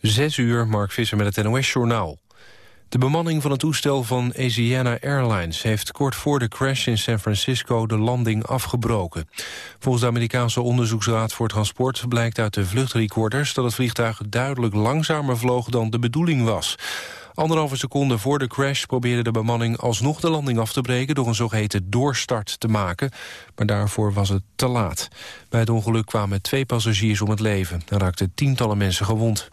Zes uur, Mark Visser met het NOS-journaal. De bemanning van het toestel van Asiana Airlines... heeft kort voor de crash in San Francisco de landing afgebroken. Volgens de Amerikaanse Onderzoeksraad voor Transport... blijkt uit de vluchtrecorders dat het vliegtuig duidelijk langzamer vloog... dan de bedoeling was. Anderhalve seconde voor de crash probeerde de bemanning alsnog de landing af te breken... door een zogeheten doorstart te maken, maar daarvoor was het te laat. Bij het ongeluk kwamen twee passagiers om het leven. Er raakten tientallen mensen gewond.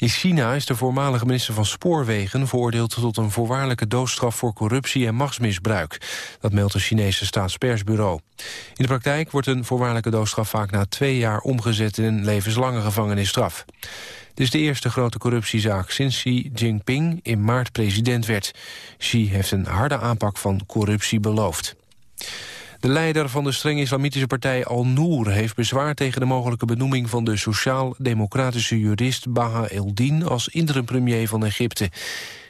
In China is de voormalige minister van Spoorwegen veroordeeld tot een voorwaardelijke doodstraf voor corruptie en machtsmisbruik. Dat meldt het Chinese staatspersbureau. In de praktijk wordt een voorwaardelijke doodstraf vaak na twee jaar omgezet in een levenslange gevangenisstraf. Dit is de eerste grote corruptiezaak sinds Xi Jinping in maart president werd. Xi heeft een harde aanpak van corruptie beloofd. De leider van de streng islamitische partij Al-Noor heeft bezwaar tegen de mogelijke benoeming van de sociaal-democratische jurist Baha El-Din als interim-premier van Egypte.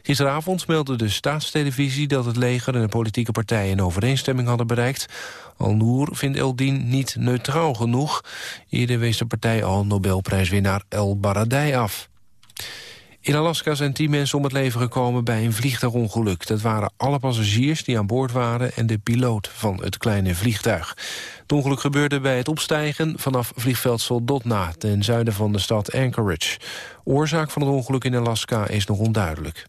Gisteravond meldde de staatstelevisie dat het leger en de politieke partijen een overeenstemming hadden bereikt. Al-Noor vindt El-Din niet neutraal genoeg. Eerder wees de partij al Nobelprijswinnaar El Baradei af. In Alaska zijn tien mensen om het leven gekomen bij een vliegtuigongeluk. Dat waren alle passagiers die aan boord waren en de piloot van het kleine vliegtuig. Het ongeluk gebeurde bij het opstijgen vanaf vliegveld Soldotna... ten zuiden van de stad Anchorage. Oorzaak van het ongeluk in Alaska is nog onduidelijk.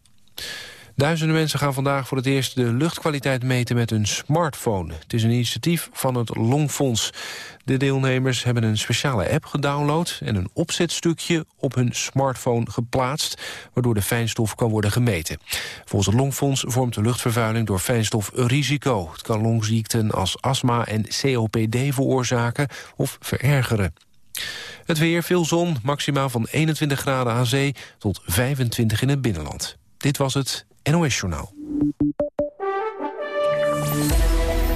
Duizenden mensen gaan vandaag voor het eerst de luchtkwaliteit meten met hun smartphone. Het is een initiatief van het Longfonds. De deelnemers hebben een speciale app gedownload... en een opzetstukje op hun smartphone geplaatst... waardoor de fijnstof kan worden gemeten. Volgens het Longfonds vormt de luchtvervuiling door fijnstof een risico. Het kan longziekten als astma en COPD veroorzaken of verergeren. Het weer, veel zon, maximaal van 21 graden aan zee... tot 25 in het binnenland. Dit was het NOS Journaal.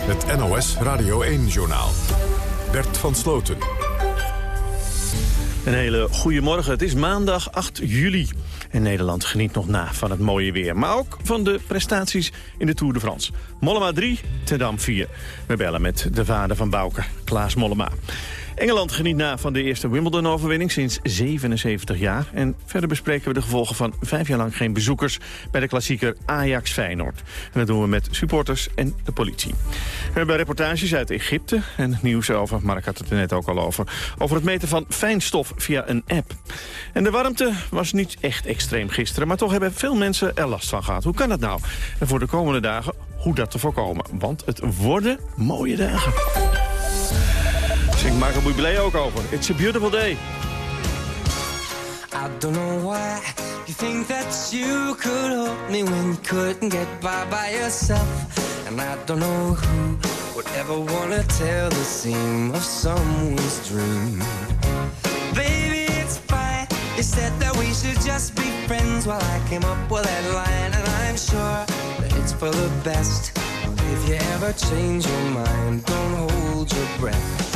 Het NOS Radio 1-journaal. Bert van Sloten. Een hele goede morgen. Het is maandag 8 juli. En Nederland geniet nog na van het mooie weer. Maar ook van de prestaties in de Tour de France. Mollema 3, Tendam 4. We bellen met de vader van Bouke, Klaas Mollema. Engeland geniet na van de eerste Wimbledon-overwinning sinds 77 jaar. En verder bespreken we de gevolgen van vijf jaar lang geen bezoekers... bij de klassieker Ajax-Feyenoord. En dat doen we met supporters en de politie. We hebben reportages uit Egypte en nieuws over... Mark had het er net ook al over... over het meten van fijnstof via een app. En de warmte was niet echt extreem gisteren... maar toch hebben veel mensen er last van gehad. Hoe kan dat nou? En voor de komende dagen hoe dat te voorkomen. Want het worden mooie dagen. Zingt Michael Bublé ook over. It's a beautiful day. I don't know why you think that you could help me when you couldn't get by by yourself. And I don't know who would ever want to tell the seam of someone's dream. Baby, it's fine. You said that we should just be friends while I came up with that line. And I'm sure that it's for the best. If you ever change your mind, don't hold your breath.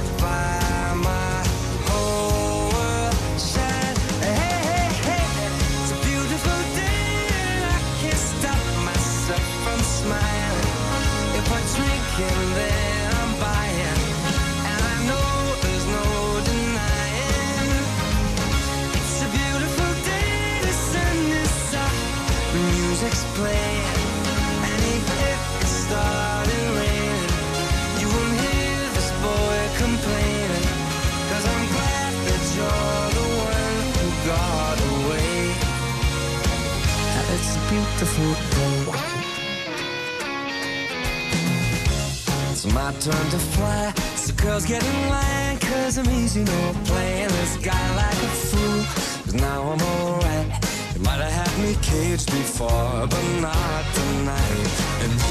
So girls get in line, cause I'm easy, no playing this guy like a fool. Cause now I'm alright. You might have had me caged before, but not tonight. And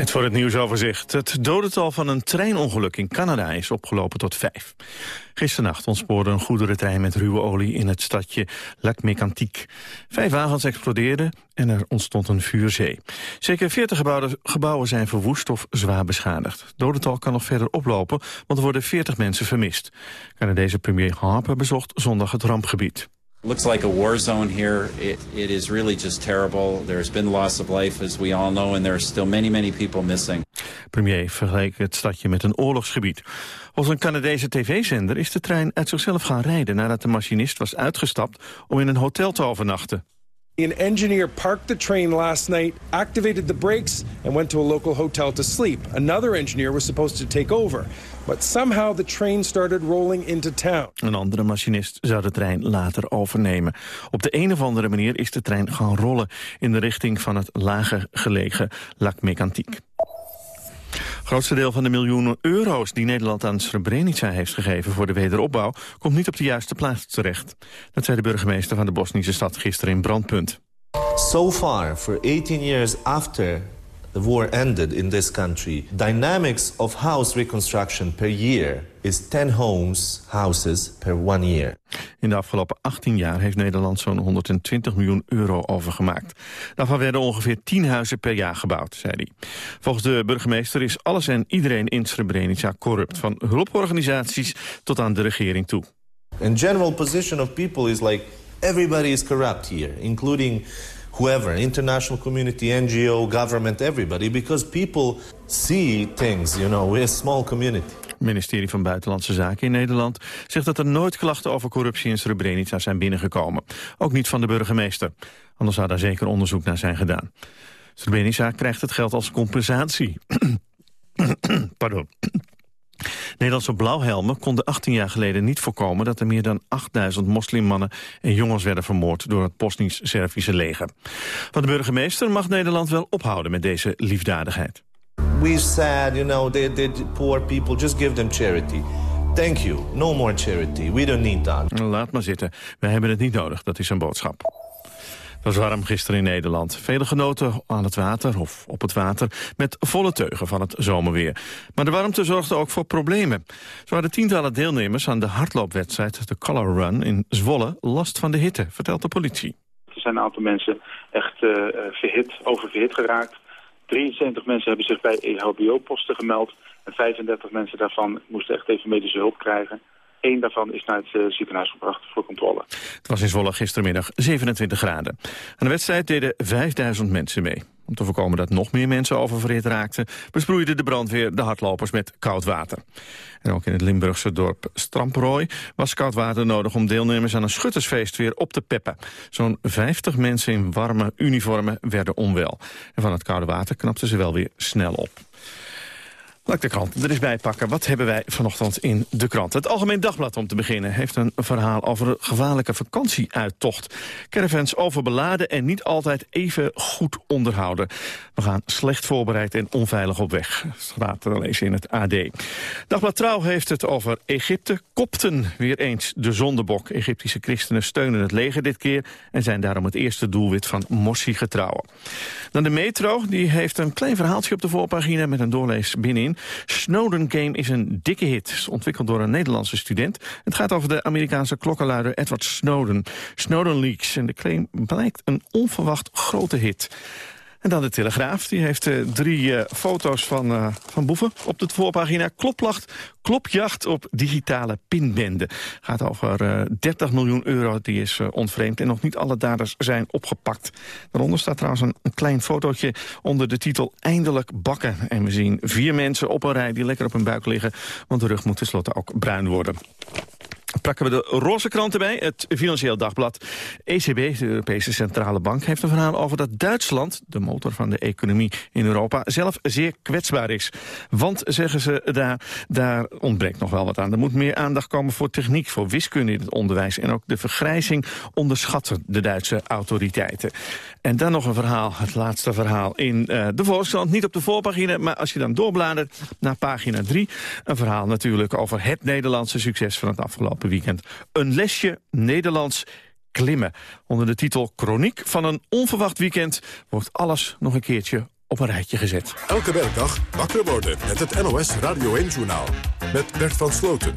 Tijd voor het nieuwsoverzicht. Het dodental van een treinongeluk in Canada is opgelopen tot vijf. Gisternacht ontspoorde een goederentrein met ruwe olie in het stadje Lac Mécantic. Vijf wagens explodeerden en er ontstond een vuurzee. Zeker 40 gebouwen, gebouwen zijn verwoest of zwaar beschadigd. Het dodental kan nog verder oplopen, want er worden 40 mensen vermist. Canadese premier Harper bezocht zondag het rampgebied. Looks like a war zone here. It, it is really just terrible. There's been loss of life, as we all know, and there are still many, many people missing. Premier vergeleek het stadje met een oorlogsgebied. Volgens een Canadese tv-zender is de trein uit zichzelf gaan rijden... nadat de machinist was uitgestapt om in een hotel te overnachten. An engineer parked the train last night, activated the brakes, and went to a local hotel to sleep. Another engineer was supposed to take over. But somehow the train started rolling into town. Een andere machinist zou de trein later overnemen. Op de een of andere manier is de trein gaan rollen... in de richting van het lager gelegen Lac Mécantic. Het grootste deel van de miljoenen euro's die Nederland aan Srebrenica heeft gegeven voor de wederopbouw komt niet op de juiste plaats terecht. Dat zei de burgemeester van de Bosnische stad gisteren in Brandpunt. So far, for 18 years after the war ended in this country, dynamics of house reconstruction per year is 10 homes, houses per one year. In de afgelopen 18 jaar heeft Nederland zo'n 120 miljoen euro overgemaakt. Daarvan werden ongeveer 10 huizen per jaar gebouwd, zei hij. Volgens de burgemeester is alles en iedereen in Srebrenica corrupt. Van hulporganisaties tot aan de regering toe. And general position of people is like everybody is corrupt here, including whoever, international community, NGO, government, everybody, because people see things, you know, we're a small community. Het ministerie van Buitenlandse Zaken in Nederland zegt dat er nooit klachten over corruptie in Srebrenica zijn binnengekomen. Ook niet van de burgemeester. Anders zou daar zeker onderzoek naar zijn gedaan. Srebrenica krijgt het geld als compensatie. Pardon. Nederlandse blauwhelmen konden 18 jaar geleden niet voorkomen... dat er meer dan 8000 moslimmannen en jongens werden vermoord... door het Bosnisch-Servische leger. Van de burgemeester mag Nederland wel ophouden met deze liefdadigheid. We said, you know, they, they, poor people, just give them charity. Thank you. No more charity. We don't need that. Laat maar zitten. Wij hebben het niet nodig. Dat is een boodschap. Het was warm gisteren in Nederland. Vele genoten aan het water of op het water met volle teugen van het zomerweer. Maar de warmte zorgde ook voor problemen. Zo hadden tientallen deelnemers aan de hardloopwedstrijd de Color Run in Zwolle last van de hitte, vertelt de politie. Er zijn een aantal mensen echt uh, verhit, oververhit geraakt. 73 mensen hebben zich bij EHBO-posten gemeld. En 35 mensen daarvan moesten echt even medische hulp krijgen. Eén daarvan is naar het uh, ziekenhuis gebracht voor controle. Het was in Zwolle gistermiddag 27 graden. Aan de wedstrijd deden 5000 mensen mee. Om te voorkomen dat nog meer mensen oververhit raakten... besproeide de brandweer de hardlopers met koud water. En ook in het Limburgse dorp Stramprooi was koud water nodig... om deelnemers aan een schuttersfeest weer op te peppen. Zo'n 50 mensen in warme uniformen werden onwel. En van het koude water knapten ze wel weer snel op. Laat ik de krant er eens bij pakken. Wat hebben wij vanochtend in de krant? Het Algemeen Dagblad, om te beginnen, heeft een verhaal over een gevaarlijke vakantieuittocht. Caravans overbeladen en niet altijd even goed onderhouden. We gaan slecht voorbereid en onveilig op weg, staat al eens in het AD. Dagblad Trouw heeft het over Egypte. Kopten weer eens de zondebok. Egyptische christenen steunen het leger dit keer... en zijn daarom het eerste doelwit van Morsi getrouwen. Dan de metro, die heeft een klein verhaaltje op de voorpagina... met een doorlees binnenin Snowden Game is een dikke hit, ontwikkeld door een Nederlandse student. Het gaat over de Amerikaanse klokkenluider Edward Snowden. Snowden Leaks en de claim blijkt een onverwacht grote hit. En dan de Telegraaf. Die heeft uh, drie uh, foto's van, uh, van boeven op de voorpagina. Kloplacht, klopjacht op digitale pinbende. Gaat over 30 miljoen euro, die is ontvreemd. En nog niet alle daders zijn opgepakt. Daaronder staat trouwens een, een, klein fotootje onder de titel Eindelijk bakken. En we zien vier mensen op een rij die lekker op hun buik liggen. Want de rug moet tenslotte ook bruin worden plakken we de roze krant erbij, het Financieel Dagblad. ECB, de Europese Centrale Bank, heeft een verhaal over dat Duitsland... de motor van de economie in Europa, zelf zeer kwetsbaar is. Want, zeggen ze daar, daar ontbreekt nog wel wat aan. Er moet meer aandacht komen voor techniek, voor wiskunde in het onderwijs... en ook de vergrijzing onderschatten de Duitse autoriteiten. En dan nog een verhaal, het laatste verhaal in uh, de Volkskrant. Niet op de voorpagina, maar als je dan doorbladert naar pagina 3... een verhaal natuurlijk over het Nederlandse succes van het afgelopen weekend. Een lesje Nederlands klimmen. Onder de titel Chroniek van een onverwacht weekend... wordt alles nog een keertje op een rijtje gezet. Elke werkdag wakker worden met het NOS Radio 1-journaal. Met Bert van Sloten.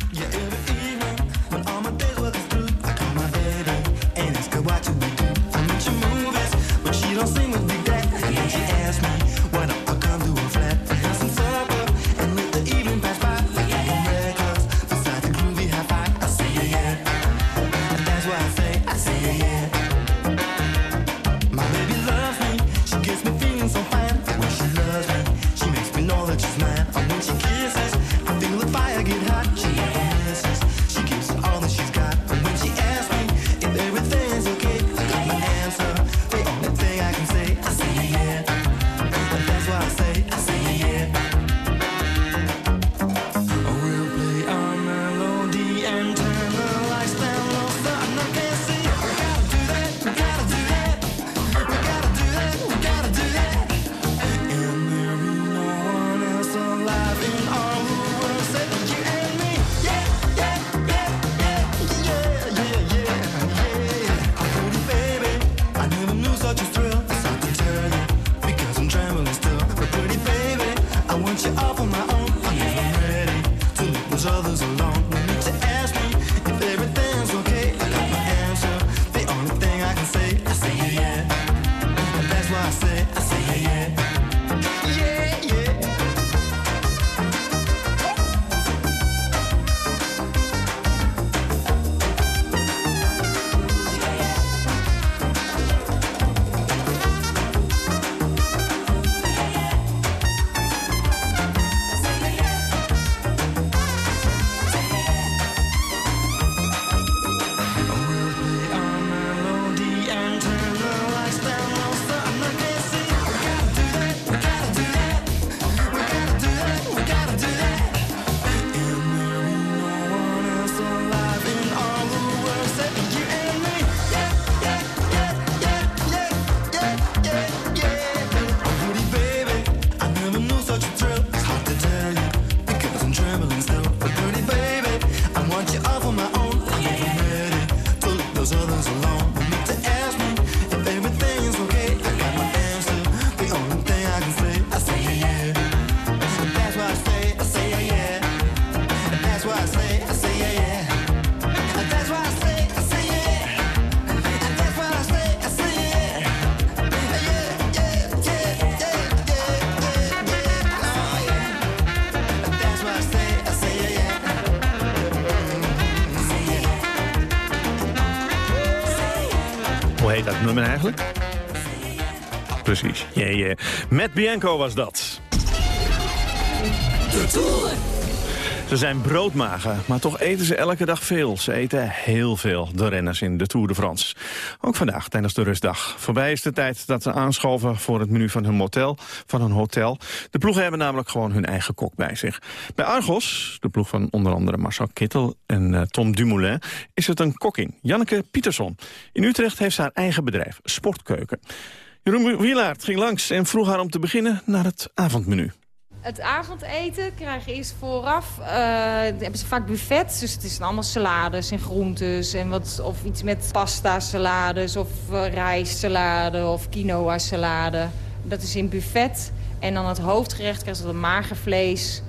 Yeah. Met Bianco was dat. De Tour. Ze zijn broodmager, maar toch eten ze elke dag veel. Ze eten heel veel, de renners in de Tour de France. Ook vandaag, tijdens de rustdag. Voorbij is de tijd dat ze aanschoven voor het menu van hun hotel. Van hun hotel. De ploegen hebben namelijk gewoon hun eigen kok bij zich. Bij Argos, de ploeg van onder andere Marcel Kittel en uh, Tom Dumoulin... is het een kokking, Janneke Pietersson. In Utrecht heeft ze haar eigen bedrijf, Sportkeuken. Jeroen Wielaert ging langs en vroeg haar om te beginnen naar het avondmenu. Het avondeten krijg je eerst vooraf. Uh, hebben ze vaak buffet. Dus het is allemaal salades en groentes. En wat, of iets met pasta salades. Of uh, rijstsalade of quinoa salade. Dat is in buffet. En dan het hoofdgerecht krijgen ze dan mager vlees.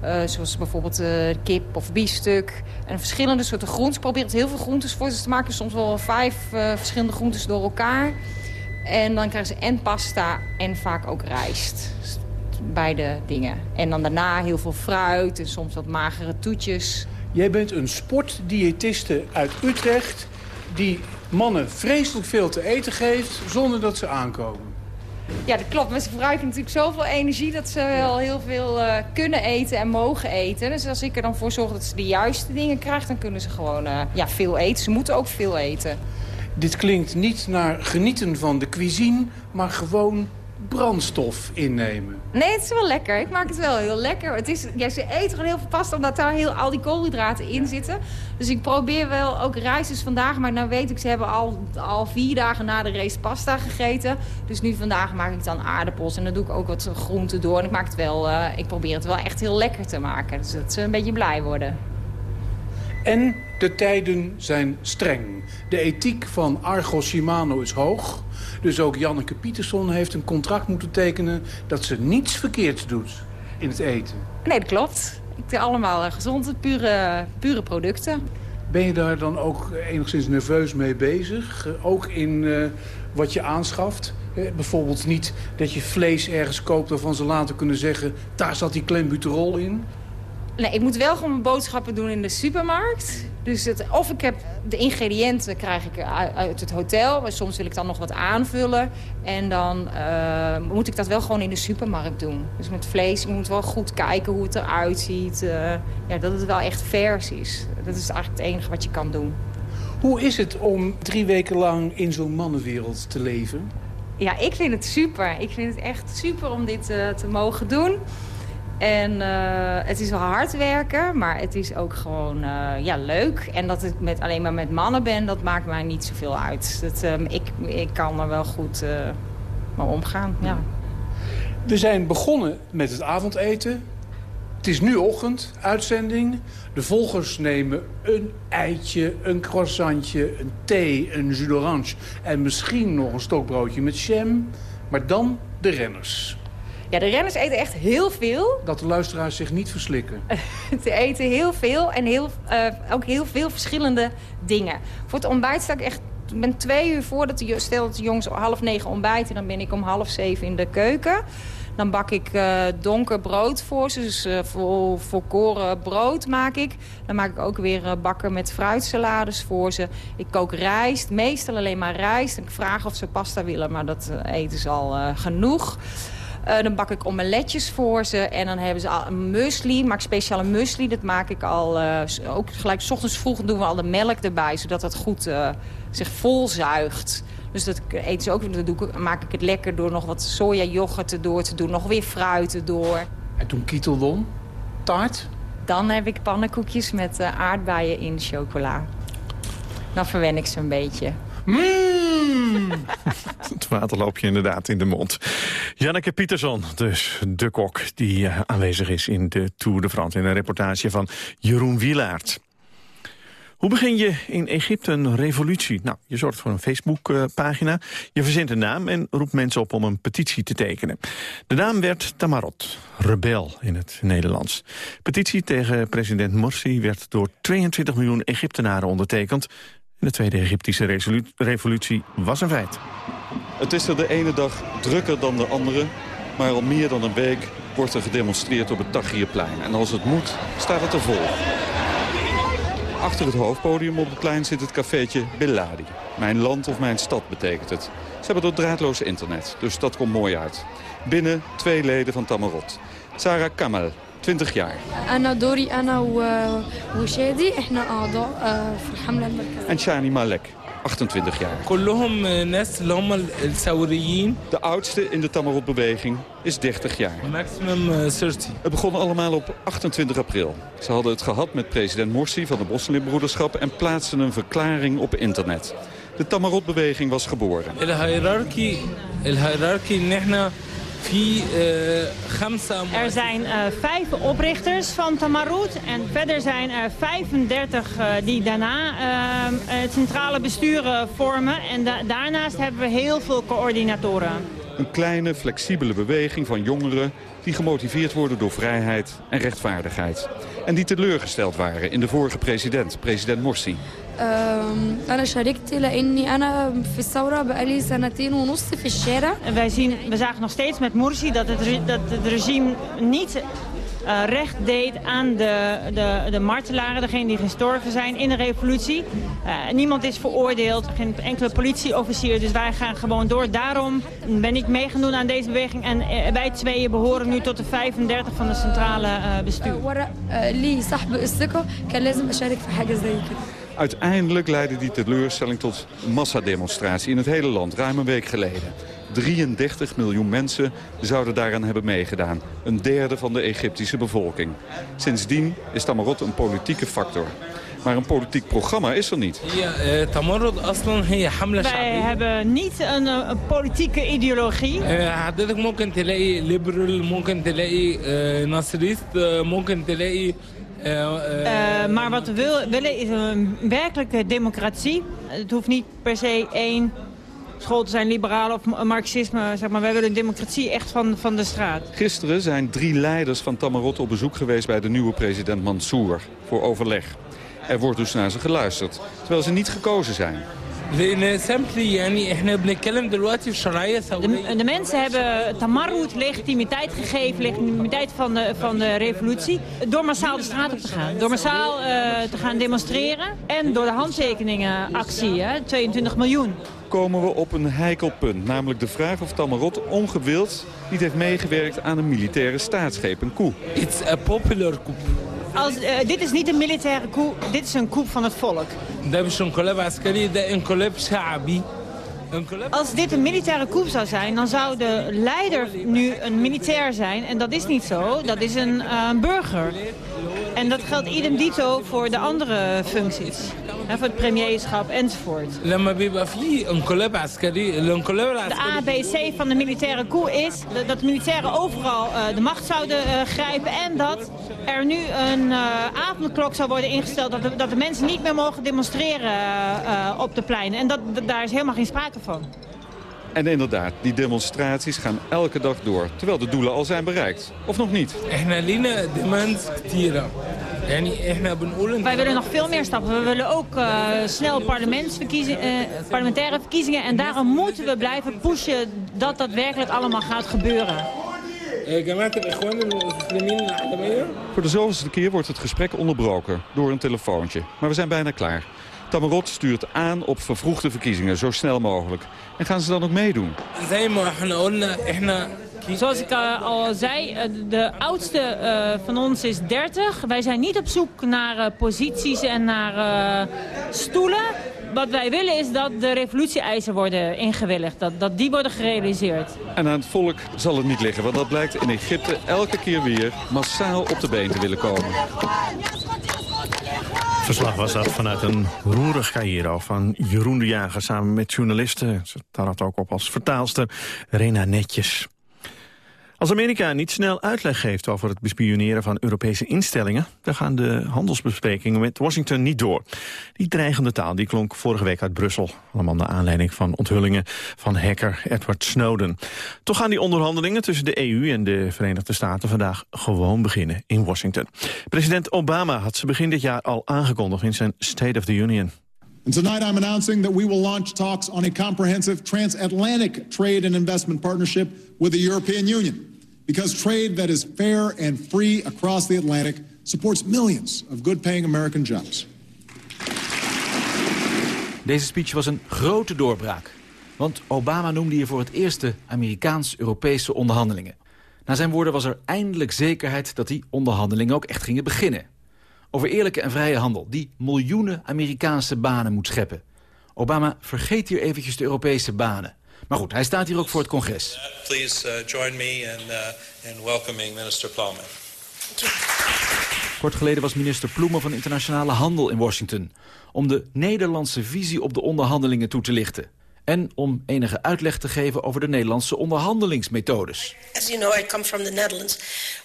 eh, zoals bijvoorbeeld eh, kip of biefstuk. En verschillende soorten groenten. Probeer het heel veel groentes voor ze te maken. Soms wel vijf eh, verschillende groentes door elkaar. En dan krijgen ze en pasta en vaak ook rijst. Beide dingen. En dan daarna heel veel fruit en soms wat magere toetjes. Jij bent een sportdiëtiste uit Utrecht... die mannen vreselijk veel te eten geeft zonder dat ze aankomen. Ja, dat klopt. Maar ze verbruiken natuurlijk zoveel energie dat ze wel heel veel eh, kunnen eten en mogen eten. Dus als ik er dan voor zorg dat ze de juiste dingen krijgen, dan kunnen ze gewoon eh, ja, veel eten. Ze moeten ook veel eten. Dit klinkt niet naar genieten van de cuisine, maar gewoon brandstof innemen. Nee, het is wel lekker. Ik maak het wel heel lekker. Het is, ja, ze eten gewoon heel veel pasta omdat daar heel, al die koolhydraten in zitten. Dus ik probeer wel ook rijst. Vandaag, maar nou weet ik, ze hebben al, al vier dagen na de race pasta gegeten. Dus nu vandaag maak ik dan aardappels en dan doe ik ook wat groenten door. En ik, maak het wel, eh, ik probeer het wel echt heel lekker te maken. Dus dat ze een beetje blij worden. En de tijden zijn streng. De ethiek van Argos Shimano is hoog. Dus ook Janneke Pietersson heeft een contract moeten tekenen... dat ze niets verkeerds doet in het eten. Nee, dat klopt. Ik doe allemaal eh, gezonde, pure, pure producten. Ben je daar dan ook enigszins nerveus mee bezig? Eh, Ook in eh, wat je aanschaft? Eh, bijvoorbeeld niet dat je vlees ergens koopt waarvan ze later kunnen zeggen... daar zat die klembuterol in. Nee, ik moet wel gewoon mijn boodschappen doen in de supermarkt. Dus het, of ik heb de ingrediënten krijg ik uit, uit het hotel. Maar soms wil ik dan nog wat aanvullen. En dan eh, moet ik dat wel gewoon in de supermarkt doen. Dus met vlees, je moet wel goed kijken hoe het eruit ziet. eh, ja, dat het wel echt vers is. Dat is eigenlijk het enige wat je kan doen. Hoe is het om drie weken lang in zo'n mannenwereld te leven? Ja, ik vind het super. Ik vind het echt super om dit eh, te mogen doen. En eh, het is wel hard werken, maar het is ook gewoon eh, ja, leuk. En dat ik met, alleen maar met mannen ben, dat maakt mij niet zoveel uit. Ehm, ik, ik kan er wel goed uh, mee omgaan, ja. We zijn begonnen met het avondeten. Het is nu ochtend, uitzending. De volgers nemen een eitje, een croissantje, een thee, een jus d'orange... en misschien nog een stokbroodje met jam. Maar dan de renners. Ja, de renners eten echt heel veel. Dat de luisteraars zich niet verslikken. Ze eten heel veel en heel, uh, ook heel veel verschillende dingen. Voor het ontbijt sta ik echt... Ik ben twee uur voordat de, stel dat de jongens half negen ontbijten... dan ben ik om half zeven in de keuken. Dan bak ik uh, donker brood voor ze. Dus uh, vol, volkoren brood maak ik. Dan maak ik ook weer uh, bakken met fruitsalades voor ze. Ik kook rijst. Meestal alleen maar rijst. En ik vraag of ze pasta willen, maar dat eten ze al genoeg. Uh, dan bak ik omeletjes voor ze. En dan hebben ze al een muesli. Maak speciale muesli. Dat maak ik al uh, ook gelijk. S ochtends vroeg doen we al de melk erbij. Zodat het goed uh, zich volzuigt. Dus dat eten ze ook. Dan doe ik, maak ik het lekker door nog wat soja yoghurt erdoor te doen. Nog weer fruit erdoor. En toen Kietel won? Taart? Dan heb ik pannenkoekjes met aardbeien in chocola. Dan verwen ik ze een beetje. Mm. Het water je inderdaad in de mond. Janneke Pietersson, dus de kok die uh, aanwezig is in de Tour de France... in een reportage van Jeroen Wielaert. Hoe begin je in Egypte een revolutie? Nou, je zorgt voor een Facebookpagina, je verzint een naam... en roept mensen op om een petitie te tekenen. De naam werd Tamarot, rebel in het Nederlands. Petitie tegen president Morsi werd door 22 miljoen Egyptenaren ondertekend... De Tweede Egyptische revolutie was een feit. Het is er de ene dag drukker dan de andere. Maar al meer dan een week wordt er gedemonstreerd op het Tahrirplein. En als het moet, staat het er vol. Achter het hoofdpodium op het plein zit het cafeetje Belladi. Mijn land of mijn stad betekent het. Ze hebben er draadloos internet, dus dat komt mooi uit. Binnen twee leden van Tamarot. Sarah Kamal, 20 jaar. أنا دوري أنا وشادي إحنا أعضاء في الحملة المركزية. En Shani Malek, 28 jaar. كلهم ناس اللي هم الثوريين. De oudste in de Tamarot-beweging is 30 jaar. Maximum 30. Het begon allemaal op 28 april. Ze hadden het gehad met president Morsi van de Moslimbroederschap... en plaatsten een verklaring op internet. De Tamarot-beweging was geboren. الهيراركي الهيراركي ان احنا er zijn uh, vijf oprichters van Tamarut en verder zijn er 35 uh, die daarna uh, het centrale bestuur vormen. En da daarnaast hebben we heel veel coördinatoren. Een kleine, flexibele beweging van jongeren die gemotiveerd worden door vrijheid en rechtvaardigheid. En die teleurgesteld waren in de vorige president, president Morsi. أم، أنا شاركت لأني أنا في الثورة بقالي سنتين ونص في الشارع En wij, zien, we zagen nog steeds met Morsi dat het, re- dat het regime niet eh, recht deed aan de, de, de martelaren, degenen die gestorven zijn in de revolutie. Eh, niemand is veroordeeld, geen enkele politieofficier, dus wij gaan gewoon door. Daarom ben ik mee gaan doen aan deze beweging en eh, wij tweeën behoren nu tot de 35 van de centrale eh, bestuur. Uiteindelijk leidde die teleurstelling tot massademonstratie in het hele land, ruim een week geleden. 33 miljoen mensen zouden daaraan hebben meegedaan. Een derde van de Egyptische bevolking. Sindsdien is Tamarot een politieke factor. Maar een politiek programma is er niet. Wij hebben niet een, eh, een politieke ideologie. Eh, eh, maar wat we willen is een werkelijke democratie. Het hoeft niet per se één school te zijn, liberaal of marxisme. Zeg maar. Wij willen een democratie echt van, van de straat. Gisteren zijn drie leiders van Tamarot op bezoek geweest bij de nieuwe president Mansour voor overleg. Er wordt dus naar ze geluisterd, terwijl ze niet gekozen zijn لان سامبلي يعني احنا بنتكلم دلوقتي في شرعيه ثوريه De, de mensen hebben Tamarut legitimiteit gegeven, legitimiteit van de, van de revolutie, door massaal de straat op te gaan. Door massaal eh, te gaan demonstreren en door de handtekeningenactie, hè, 22 miljoen. Komen we op een heikel punt, namelijk de vraag of Tamarot ongewild niet heeft meegewerkt aan een militaire staatsgreep, een coup. It's a popular coup. Als, eh, dit is niet een militaire coup, dit is een coup van het volk. Als dit een militaire coup zou zijn, dan zou de leider nu een militair zijn. En dat is niet zo, dat is een, eh, burger. En dat geldt idem dito voor de andere functies. Hè, voor het premierschap enzovoort. De ABC van de militaire coup is dat de militairen overal eh, de macht zouden eh, grijpen. En dat er nu een eh, avondklok zou worden ingesteld. Dat de, dat de mensen niet meer mogen demonstreren op de pleinen. En dat, daar is helemaal geen sprake van. En inderdaad, die demonstraties gaan elke dag door, terwijl de doelen al zijn bereikt. Of nog niet? Wij willen nog veel meer stappen. We willen ook eh, snel parlementsverkiezingen, eh, parlementaire verkiezingen. En daarom moeten we blijven pushen dat dat werkelijk allemaal gaat gebeuren. Voor de zoveelste keer wordt het gesprek onderbroken door een telefoontje. Maar we zijn bijna klaar. Tamarot stuurt aan op vervroegde verkiezingen, zo snel mogelijk. En gaan ze dan ook meedoen? Zoals ik eh, al zei, eh, de oudste eh, van ons is 30. Wij zijn niet op zoek naar posities en naar stoelen. Wat wij willen is dat de revolutie-eisen worden ingewilligd. Dat, dat die worden gerealiseerd. En aan het volk zal het niet liggen. Want dat blijkt in Egypte elke keer weer massaal op de been te willen komen. Verslag was dat vanuit een roerig Cairo van Jeroen de Jager... samen met journalisten, ze trad ook op als vertaalster, Rena Netjes. Als Amerika niet snel uitleg geeft over het bespioneren van Europese instellingen... dan gaan de handelsbesprekingen met Washington niet door. Die dreigende taal die klonk vorige week uit Brussel. Allemaal naar aanleiding van onthullingen van hacker Edward Snowden. Toch gaan die onderhandelingen tussen de EU en de Verenigde Staten... vandaag gewoon beginnen in Washington. President Obama had ze begin dit jaar al aangekondigd in zijn State of the Union. Tonight I'm announcing that we will launch talks on a comprehensive transatlantic trade and investment partnership with the European Union. Because trade that is fair and free across the Atlantic supports millions of good paying American jobs. Deze speech was een grote doorbraak. Want Obama noemde hier voor het eerst de Amerikaans-Europese onderhandelingen. Na zijn woorden was er eindelijk zekerheid dat die onderhandelingen ook echt gingen beginnen. Over eerlijke en vrije handel, die miljoenen Amerikaanse banen moet scheppen. Obama vergeet hier eventjes de Europese banen. Maar goed, hij staat hier ook voor het congres. Please uh, join me in, uh, in welcoming Minister Plowman. Kort geleden was minister Ploemen van Internationale Handel in Washington... om de Nederlandse visie op de onderhandelingen toe te lichten. En om enige uitleg te geven over de Nederlandse onderhandelingsmethodes. As you know, I come from the Netherlands.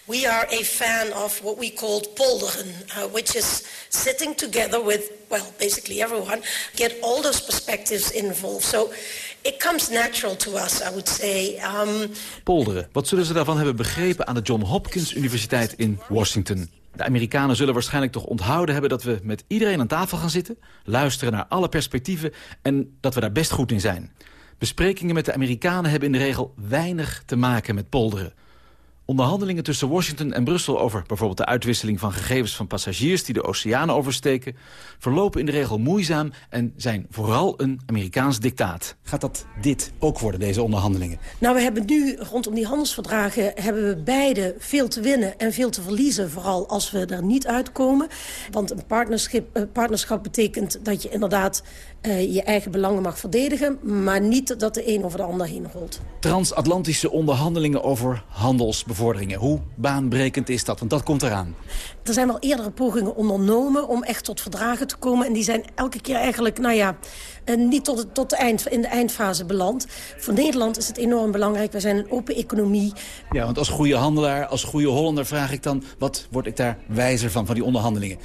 We are a fan of what we call polderen, uh, which is sitting together with, well, basically everyone, get all those perspectives involved. So it comes natural to us, I would say. Um, Polderen. Wat zullen ze daarvan hebben begrepen aan de John Hopkins Universiteit in Washington? De Amerikanen zullen waarschijnlijk toch onthouden hebben dat we met iedereen aan tafel gaan zitten, luisteren naar alle perspectieven en dat we daar best goed in zijn. Besprekingen met de Amerikanen hebben in de regel weinig te maken met polderen. Onderhandelingen tussen Washington en Brussel over bijvoorbeeld de uitwisseling van gegevens van passagiers die de oceanen oversteken, verlopen in de regel moeizaam en zijn vooral een Amerikaans dictaat. Gaat dat dit ook worden, deze onderhandelingen? Nou, we hebben nu rondom die handelsverdragen... hebben we beide veel te winnen en veel te verliezen. Vooral als we er niet uitkomen. Want een partnerschap, uh, partnerschap betekent dat je inderdaad uh, je eigen belangen mag verdedigen... maar niet dat de een over de ander heen rolt. Transatlantische onderhandelingen over handelsbevorderingen. Hoe baanbrekend is dat? Want dat komt eraan. Er zijn wel eerdere pogingen ondernomen om echt tot verdragen te komen. En die zijn elke keer eigenlijk, nou ja, uh, niet tot, tot de eind, in de eindfase beland. Voor Nederland is het enorm belangrijk. Wij zijn een open economie. Ja, want als goede handelaar, als goede Hollander vraag ik dan... wat word ik daar wijzer van, van die onderhandelingen?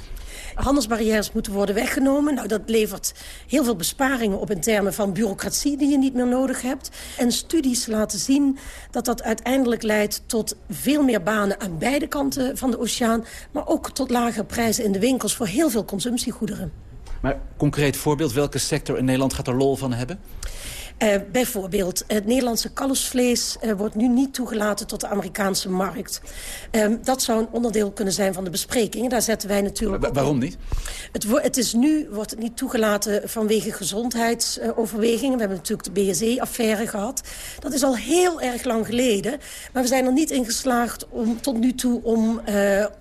Handelsbarrières moeten worden weggenomen. Nou, dat levert heel veel besparingen op in termen van bureaucratie die je niet meer nodig hebt. En studies laten zien dat dat uiteindelijk leidt tot veel meer banen aan beide kanten van de oceaan. Maar ook tot lagere prijzen in de winkels voor heel veel consumptiegoederen. Maar concreet voorbeeld, welke sector in Nederland gaat er lol van hebben? Uh, bijvoorbeeld, het Nederlandse kalfsvlees uh, wordt nu niet toegelaten tot de Amerikaanse markt. Uh, dat zou een onderdeel kunnen zijn van de besprekingen. Daar zetten wij natuurlijk maar, Waarom niet? Het, het, is nu wordt het niet toegelaten vanwege gezondheidsoverwegingen. We hebben natuurlijk de BSE-affaire gehad. Dat is al heel erg lang geleden. Maar we zijn er niet in geslaagd om, tot nu toe om,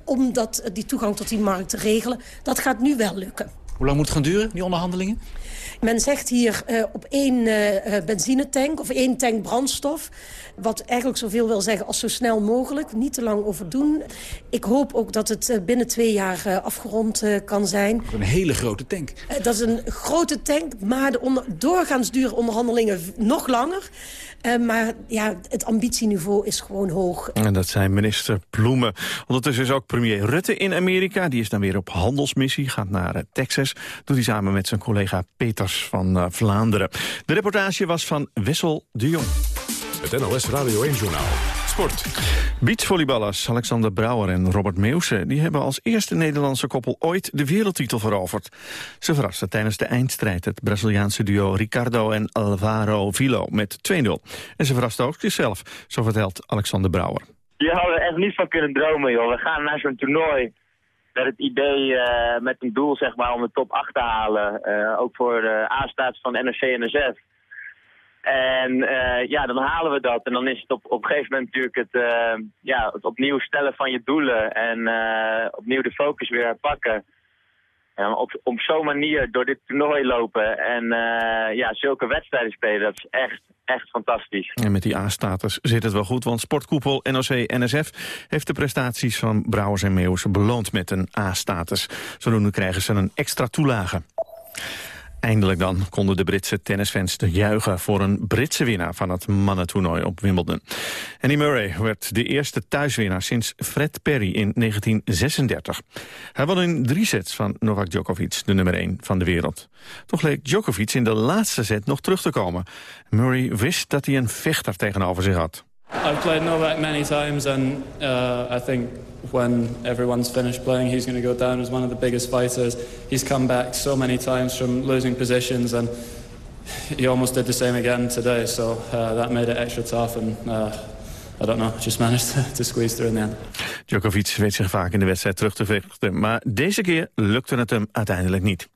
om dat, die toegang tot die markt te regelen. Dat gaat nu wel lukken. Hoe lang moet het gaan duren, die onderhandelingen? Men zegt hier uh, op één uh, benzinetank of één tank brandstof. Wat eigenlijk zoveel wil zeggen als zo snel mogelijk. Niet te lang over doen. Ik hoop ook dat het uh, binnen twee jaar uh, afgerond uh, kan zijn. Een hele grote tank. dat is een grote tank, maar de doorgaans duren onderhandelingen nog langer. Uh, maar ja, het ambitieniveau is gewoon hoog. En dat zijn minister Ploemen. Ondertussen is ook premier Rutte in Amerika. Die is dan weer op handelsmissie, gaat naar uh, Texas. Doet hij samen met zijn collega Peters van uh, Vlaanderen. De reportage was van Wessel de Jong. Het NOS Radio 1-journaal. Sport. Beachvolleyballers Alexander Brouwer en Robert Meeuwse... die hebben als eerste Nederlandse koppel ooit de wereldtitel veroverd. Ze verrasten tijdens de eindstrijd het Braziliaanse duo Ricardo en Alvaro Vilo met 2-0. En ze verrasten ook zichzelf, zo vertelt Alexander Brouwer. Je had er echt niet van kunnen dromen, joh. We gaan naar zo'n toernooi met het idee, uh, met een doel zeg maar, om de top 8 te halen. Uh, ook voor de A-staats van NRC en NSF. En uh, ja, dan halen we dat. En dan is het op, op een gegeven moment natuurlijk het, uh, ja, het opnieuw stellen van je doelen. En uh, opnieuw de focus weer herpakken. En op, op zo'n manier door dit toernooi lopen en ja, zulke wedstrijden spelen, dat is echt, echt fantastisch. En met die A-status zit het wel goed, want sportkoepel NOC-NSF heeft de prestaties van Brouwers en Meeuwse beloond met een A-status. Zodoende krijgen ze een extra toelage. Eindelijk dan konden de Britse tennisfans te juichen voor een Britse winnaar van het mannentoernooi op Wimbledon. Annie Murray werd de eerste thuiswinnaar sinds Fred Perry in 1936. Hij won in drie sets van Novak Djokovic, de nummer 1 van de wereld. Toch leek Djokovic in de laatste set nog terug te komen. Murray wist dat hij een vechter tegenover zich had. I've played Novak many times and uh, I think when everyone's finished playing he's going to go down as one of the biggest fighters. He's come back so many times from losing positions and he almost did the same again today so uh, that made it extra tough and uh, I don't know, just managed to, to squeeze through in the end. Djokovic weet zich vaak in de wedstrijd terug te vechten, maar deze keer lukte het hem uiteindelijk niet.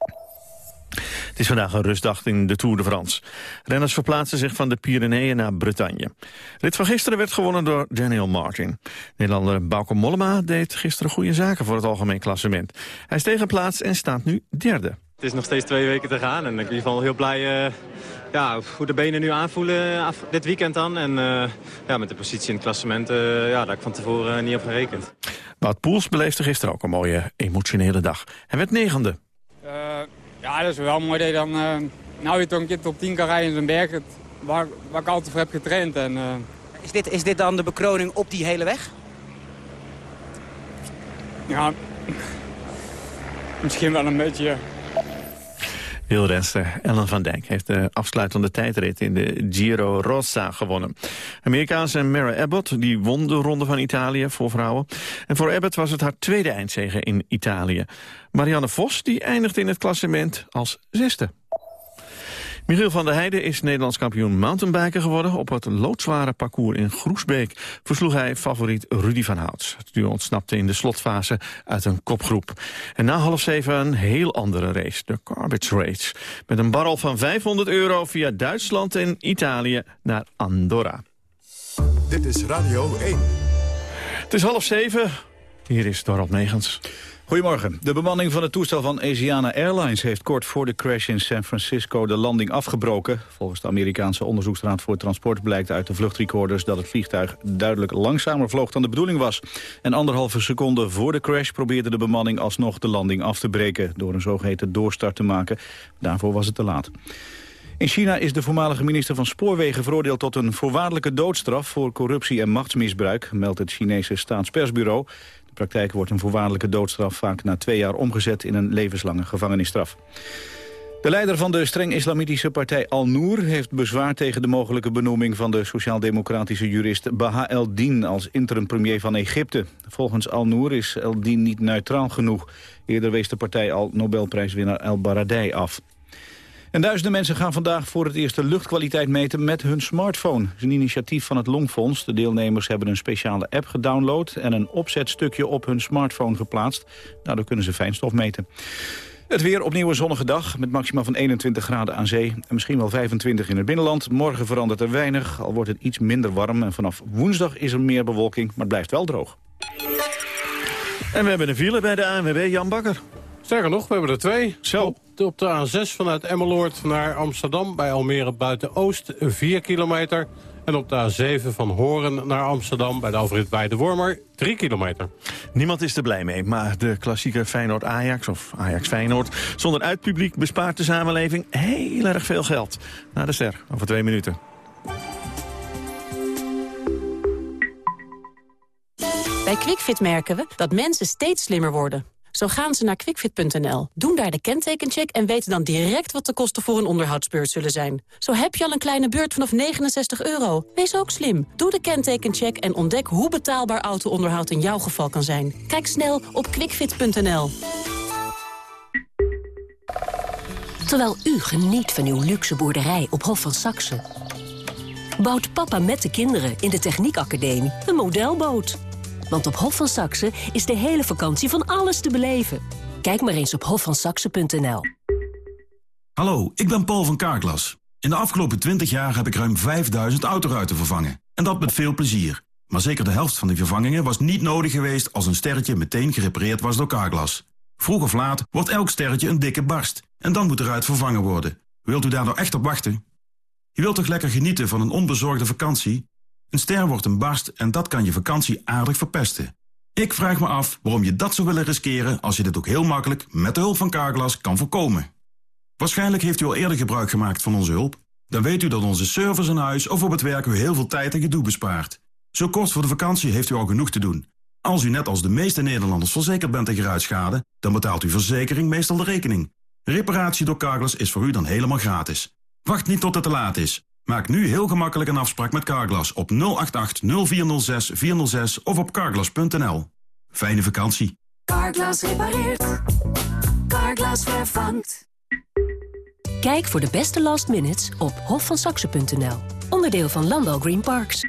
Het is vandaag een rustdag in de Tour de France. Renners verplaatsen zich van de Pyreneeën naar Bretagne. Rit van gisteren werd gewonnen door Daniel Martin. Nederlander Bauke Mollema deed gisteren goede zaken voor het algemeen klassement. Hij steeg een plaats en staat nu derde. Het is nog steeds twee weken te gaan en ik ben in ieder geval heel blij uh, ja, hoe de benen nu aanvoelen af, dit weekend dan. En uh, ja, met de positie in het klassement, uh, ja, daar ik van tevoren niet op gerekend. Wout Poels beleefde gisteren ook een mooie emotionele dag. Hij werd negende. Ja, dat is wel mooi dat je dan uh, nou je toch een keer top 10 kan rijden in zo'n berg, het, waar, waar ik altijd voor heb getraind. En, uh... is, dit, is dit dan de bekroning op die hele weg? Ja, misschien wel een beetje. Wielrenster Ellen van Dijk heeft de afsluitende tijdrit in de Giro Rossa gewonnen. Amerikaanse Mara Abbott die won de ronde van Italië voor vrouwen. En voor Abbott was het haar tweede eindzege in Italië. Marianne Vos die eindigt in het klassement als zesde. Michiel van der Heijden is Nederlands kampioen mountainbiker geworden. Op het loodzware parcours in Groesbeek versloeg hij favoriet Rudy van Houts. Het duo ontsnapte in de slotfase uit een kopgroep. En na half zeven een heel andere race, de Garbage Race. Met een barrel van 500 euro via Duitsland en Italië naar Andorra. Dit is Radio 1. Het is half zeven. Hier is Dorot Negens. Goedemorgen. De bemanning van het toestel van Asiana Airlines heeft kort voor de crash in San Francisco de landing afgebroken. Volgens de Amerikaanse onderzoeksraad voor transport blijkt uit de vluchtrecorders dat het vliegtuig duidelijk langzamer vloog dan de bedoeling was. En anderhalve seconde voor de crash probeerde de bemanning alsnog de landing af te breken door een zogeheten doorstart te maken. Daarvoor was het te laat. In China is de voormalige minister van Spoorwegen veroordeeld tot een voorwaardelijke doodstraf voor corruptie en machtsmisbruik, meldt het Chinese staatspersbureau praktijk wordt een voorwaardelijke doodstraf vaak na twee jaar omgezet in een levenslange gevangenisstraf. De leider van de streng islamitische partij Al-Noor heeft bezwaar tegen de mogelijke benoeming van de sociaal-democratische jurist Baha el-Din als interim-premier van Egypte. Volgens Al-Noor is el-Din niet neutraal genoeg. Eerder wees de partij al Nobelprijswinnaar El-Baradei af. En duizenden mensen gaan vandaag voor het eerst de luchtkwaliteit meten met hun smartphone. Het is een initiatief van het Longfonds. De deelnemers hebben een speciale app gedownload en een opzetstukje op hun smartphone geplaatst. Daardoor kunnen ze fijnstof meten. Het weer opnieuw een zonnige dag met maximaal van 21 graden aan zee... en misschien wel 25 in het binnenland. Morgen verandert er weinig, al wordt het iets minder warm... en vanaf woensdag is er meer bewolking, maar het blijft wel droog. En we hebben een file bij de ANWB, Jan Bakker. Sterker nog, we hebben er twee. Zo. Op, de A6 vanuit Emmeloord naar Amsterdam bij Almere Buiten-Oost 4 kilometer. En op de A7 van Horen naar Amsterdam bij de Alfred Weide-Wormer 3 kilometer. Niemand is er blij mee, maar de klassieke Feyenoord-Ajax of Ajax-Feyenoord... zonder uitpubliek bespaart de samenleving heel erg veel geld. Naar de ster, over twee minuten. Bij QuickFit merken we dat mensen steeds slimmer worden. Zo gaan ze naar quickfit.nl, doen daar de kentekencheck... en weten dan direct wat de kosten voor een onderhoudsbeurt zullen zijn. Zo heb je al een kleine beurt vanaf 69 euro. Wees ook slim. Doe de kentekencheck en ontdek hoe betaalbaar auto-onderhoud in jouw geval kan zijn. Kijk snel op quickfit.nl. Terwijl u geniet van uw luxe boerderij op Hof van Saxe... bouwt papa met de kinderen in de Techniekacademie een modelboot... Want op Hof van Saxe is de hele vakantie van alles te beleven. Kijk maar eens op hofvansaxe.nl. Hallo, ik ben Paul van Kaarklas. In de afgelopen 20 jaar heb ik ruim 5000 autoruiten vervangen. En dat met veel plezier. Maar zeker de helft van die vervangingen was niet nodig geweest... als een sterretje meteen gerepareerd was door Carglass. Vroeg of laat wordt elk sterretje een dikke barst. En dan moet eruit vervangen worden. Wilt u daar nou echt op wachten? Je wilt toch lekker genieten van een onbezorgde vakantie... Een ster wordt een barst en dat kan je vakantie aardig verpesten. Ik vraag me af waarom je dat zou willen riskeren... als je dit ook heel makkelijk met de hulp van Carglass kan voorkomen. Waarschijnlijk heeft u al eerder gebruik gemaakt van onze hulp. Dan weet u dat onze service in huis of op het werk u heel veel tijd en gedoe bespaart. Zo kort voor de vakantie heeft u al genoeg te doen. Als u net als de meeste Nederlanders verzekerd bent tegen ruitschade... dan betaalt uw verzekering meestal de rekening. Reparatie door Carglass is voor u dan helemaal gratis. Wacht niet tot het te laat is. Maak nu heel gemakkelijk een afspraak met Carglass op 088 0406 406 of op carglass.nl. Fijne vakantie. Carglass repareert. Carglass vervangt. Kijk voor de beste last minutes op hofvansaxe.nl. Onderdeel van Landal Green Parks.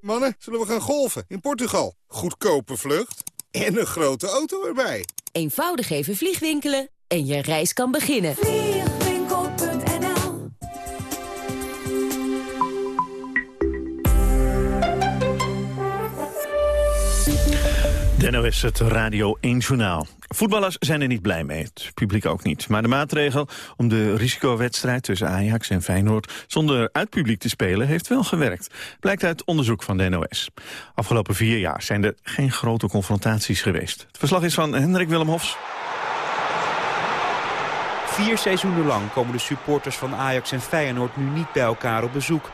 Mannen, zullen we gaan golfen in Portugal? Goedkope vlucht en een grote auto erbij. Eenvoudig even vliegwinkelen en je reis kan beginnen. De NOS, het Radio 1 Journaal. Voetballers zijn er niet blij mee, het publiek ook niet. Maar de maatregel om de risicowedstrijd tussen Ajax en Feyenoord... zonder uitpubliek te spelen, heeft wel gewerkt. Blijkt uit onderzoek van de NOS. Afgelopen vier jaar zijn er geen grote confrontaties geweest. Het verslag is van Hendrik Willem Hofs. Vier seizoenen lang komen de supporters van Ajax en Feyenoord nu niet bij elkaar op bezoek.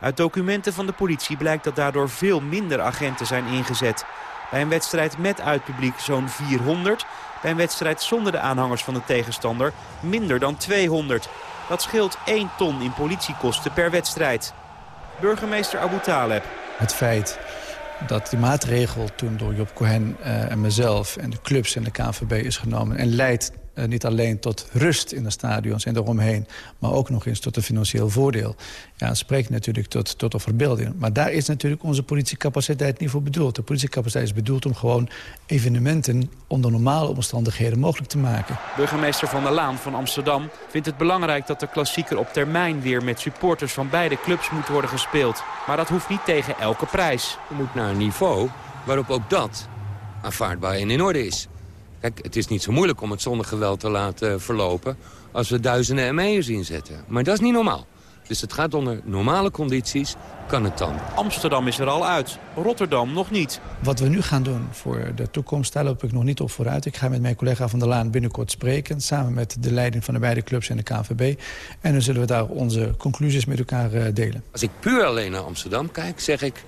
Uit documenten van de politie blijkt dat daardoor veel minder agenten zijn ingezet. Bij een wedstrijd met uitpubliek zo'n 400. Bij een wedstrijd zonder de aanhangers van de tegenstander minder dan 200. Dat scheelt 1 ton in politiekosten per wedstrijd. Burgemeester Abu Taleb. Het feit dat die maatregel toen door Job Cohen uh, en mezelf... en de clubs en de KNVB is genomen... en leidt uh, niet alleen tot rust in de stadions en eromheen... maar ook nog eens tot een financieel voordeel. Ja, het spreekt natuurlijk tot, tot een verbeelding. Maar daar is natuurlijk onze politiecapaciteit niet voor bedoeld. De politiecapaciteit is bedoeld om gewoon evenementen... onder normale omstandigheden mogelijk te maken. Burgemeester Van der Laan van Amsterdam vindt het belangrijk... dat de klassieker op termijn weer met supporters van beide clubs moet worden gespeeld. Maar dat hoeft niet tegen elke prijs. Je moet naar een niveau waarop ook dat aanvaardbaar en in orde is. Kijk, het is niet zo moeilijk om het zonder geweld te laten verlopen... als we duizenden ME'ers inzetten. Maar dat is niet normaal. Dus het gaat onder normale condities, kan het dan. Amsterdam is er al uit, Rotterdam nog niet. Wat we nu gaan doen voor de toekomst, daar loop ik nog niet op vooruit. Ik ga met mijn collega Van der Laan binnenkort spreken... samen met de leiding van de beide clubs en de KNVB. En dan zullen we daar onze conclusies met elkaar eh, delen. Als ik puur alleen naar Amsterdam kijk, zeg ik...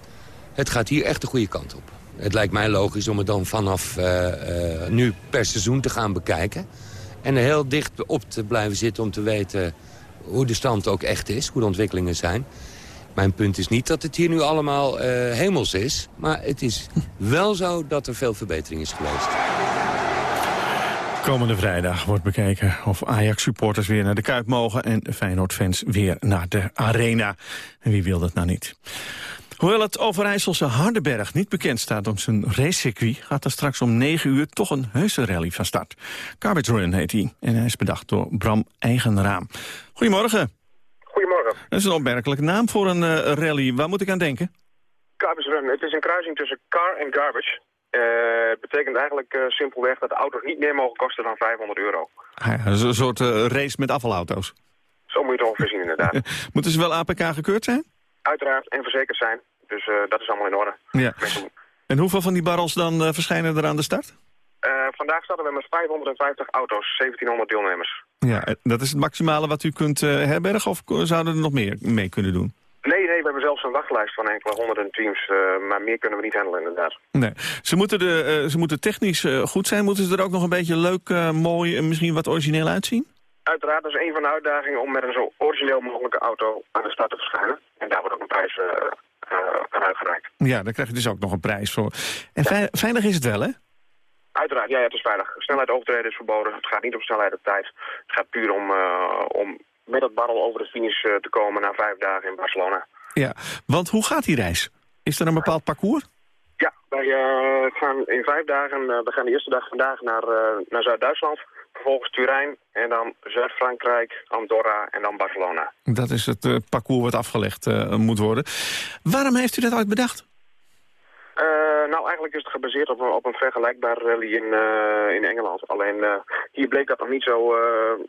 het gaat hier echt de goede kant op. Het lijkt mij logisch om het dan vanaf uh, uh, nu per seizoen te gaan bekijken. En er heel dicht op te blijven zitten om te weten hoe de stand ook echt is. Hoe de ontwikkelingen zijn. Mijn punt is niet dat het hier nu allemaal uh, hemels is. Maar het is wel zo dat er veel verbetering is geweest. Komende vrijdag wordt bekeken of Ajax-supporters weer naar de Kuip mogen... en Feyenoord-fans weer naar de Arena. En wie wil dat nou niet? Hoewel het Overijsselse Hardenberg niet bekend staat om zijn racecircuit... gaat er straks om 9 uur toch een heuse rally van start. Garbage Run heet hij en hij is bedacht door Bram Eigenraam. Goedemorgen. Goedemorgen. Dat is een opmerkelijke naam voor een uh, rally. Waar moet ik aan denken? Garbage Run. Het is een kruising tussen car en garbage. Uh, het betekent eigenlijk uh, simpelweg dat de auto's niet meer mogen kosten dan 500 euro. Ah ja, een soort race met afvalauto's. Zo moet je het ongeveer zien inderdaad. Moeten ze wel APK gekeurd zijn? Uiteraard en verzekerd zijn. Dus uh, dat is allemaal in orde. Ja. En hoeveel van die barrels dan uh, verschijnen er aan de start? Uh, vandaag starten we met 550 auto's, 1700 deelnemers. Ja, dat is het maximale wat u kunt herbergen of zouden er nog meer mee kunnen doen? Nee, nee, we hebben zelfs een wachtlijst van enkele honderden teams, maar meer kunnen we niet handelen inderdaad. Nee. Ze, moeten de, ze moeten technisch goed zijn, moeten ze er ook nog een beetje leuk, mooi en misschien wat origineel uitzien? Uiteraard, dat is een van de uitdagingen om met een zo origineel mogelijke auto aan de start te verschijnen. En daar wordt ook een prijs aan uitgereikt. Ja, daar krijg je dus ook nog een prijs voor. En ja. veilig is het wel, hè? Uiteraard, ja, ja, het is veilig. Snelheid overtreden is verboden. Het gaat niet om snelheid op tijd. Het gaat puur om, uh, om met dat barrel over de finish te komen na vijf dagen in Barcelona. Ja, want hoe gaat die reis? Is er een bepaald parcours? Ja, wij gaan in vijf dagen, we gaan de eerste dag vandaag naar, naar Zuid-Duitsland vervolgens Turijn en dan Zuid-Frankrijk, Andorra en dan Barcelona. Dat is het uh, parcours wat afgelegd uh, moet worden. Waarom heeft u dat ooit bedacht? Uh, nou, eigenlijk is het gebaseerd op een, op een vergelijkbare rally in, in Engeland. Alleen hier bleek dat nog niet zo,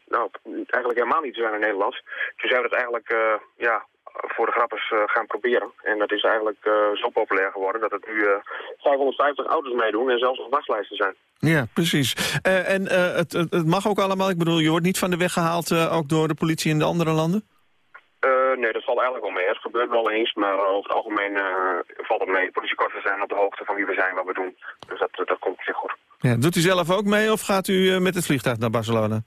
nou, eigenlijk helemaal niet te zijn in Nederland. Toen zijn we het eigenlijk, ja, voor de grappers uh, gaan proberen. En dat is eigenlijk uh, zo populair geworden dat het nu uh, 550 auto's meedoen en zelfs nog wachtlijsten zijn. Ja, precies. en het, het, mag ook allemaal, ik bedoel, je wordt niet van de weg gehaald ook door de politie in de andere landen? nee, dat valt eigenlijk wel mee. Het gebeurt wel eens, maar over het algemeen valt het mee. Politiekorten zijn op de hoogte van wie we zijn, wat we doen. Dus dat, dat komt op zich goed. Ja, doet u zelf ook mee of gaat u met het vliegtuig naar Barcelona?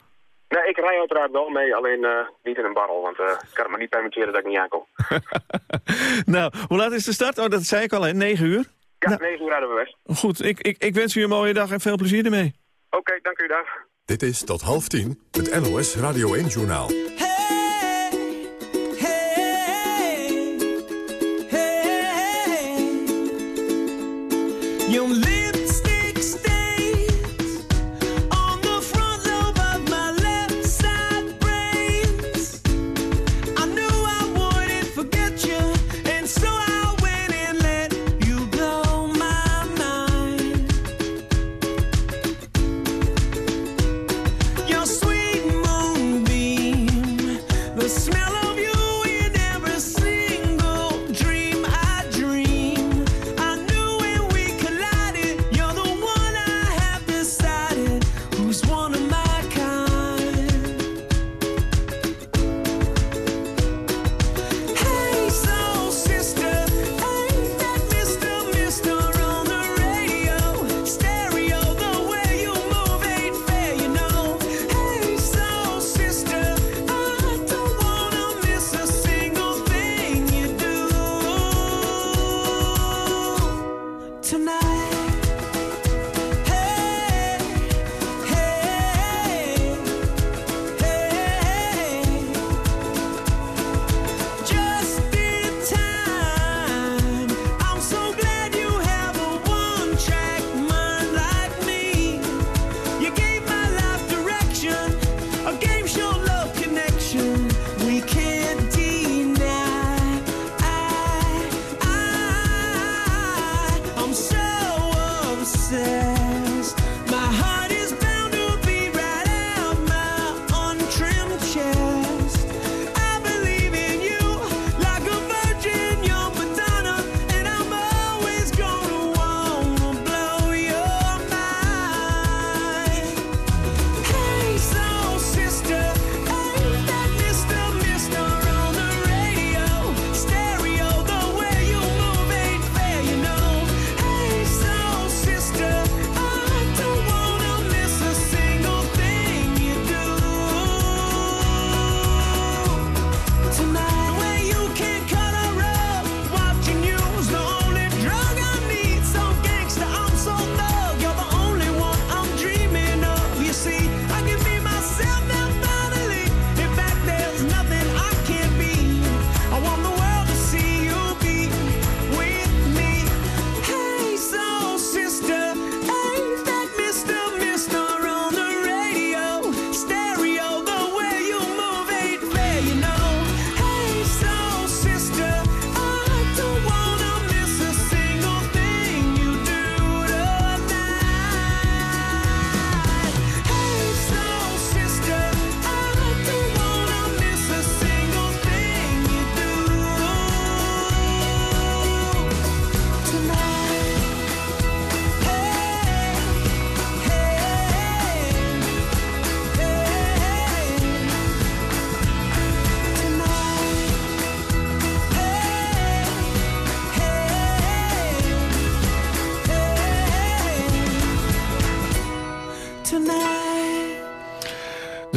Nee, ik rij uiteraard wel mee, alleen uh, niet in een barrel, want uh, ik kan het me niet permitteren dat ik niet aankom. nou, hoe laat is de start? Oh, dat zei ik al, hè? 9 uur? Ja, nou, 9 uur rijden we weg. Goed, ik, ik, ik wens u een mooie dag en veel plezier ermee. Oké, okay, dank u, dag. Dit is tot half tien het NOS Radio 1-journaal. Hey, hey, hey,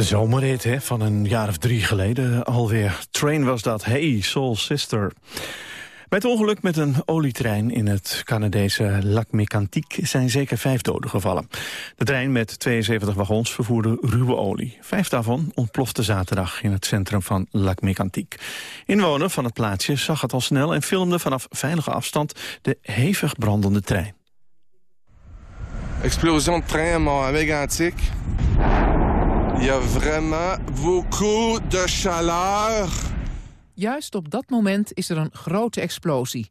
zomerrit hè, van een jaar of drie geleden alweer. Train was dat. Hey, Soul Sister. Bij het ongeluk met een olietrein in het Canadese Lac Mégantic zijn zeker vijf doden gevallen. De trein met 72 wagons vervoerde ruwe olie. Vijf daarvan ontplofte zaterdag in het centrum van Lac Mégantic. Inwoner van het plaatsje zag het al snel en filmde vanaf veilige afstand de hevig brandende trein. Explosion de train à Mégantic. Il y vraiment beaucoup de chaleur. Juist op dat moment is er een grote explosie.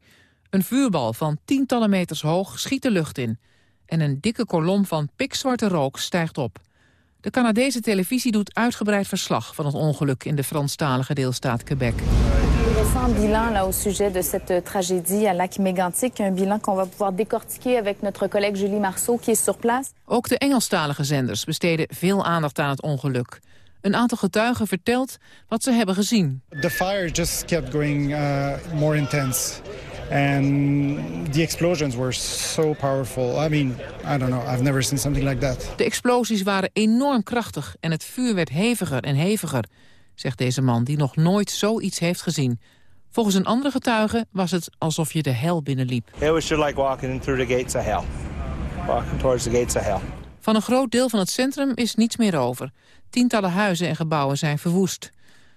Een vuurbal van tientallen meters hoog schiet de lucht in. En een dikke kolom van pikzwarte rook stijgt op. De Canadese televisie doet uitgebreid verslag van het ongeluk in de Franstalige deelstaat Quebec. Récent bilan là, au sujet de cette tragédie à Lac-Mégantic, un bilan qu'on va pouvoir décortiquer avec notre collègue Julie Marceau qui est sur place. Ook de Engelstalige zenders besteden veel aandacht aan het ongeluk. Een aantal getuigen vertelt wat ze hebben gezien. The fire just kept going uh, more intense. And the explosions were so powerful. I mean, I don't know, I've never seen something like that. De explosies waren enorm krachtig en het vuur werd heviger en heviger, zegt deze man die nog nooit zoiets heeft gezien. Volgens een andere getuige was het alsof je de hel binnenliep. It was just like walking through the gates of hell. Walking towards the gates of hell. Van een groot deel van het centrum is niets meer over. Tientallen huizen en gebouwen zijn verwoest.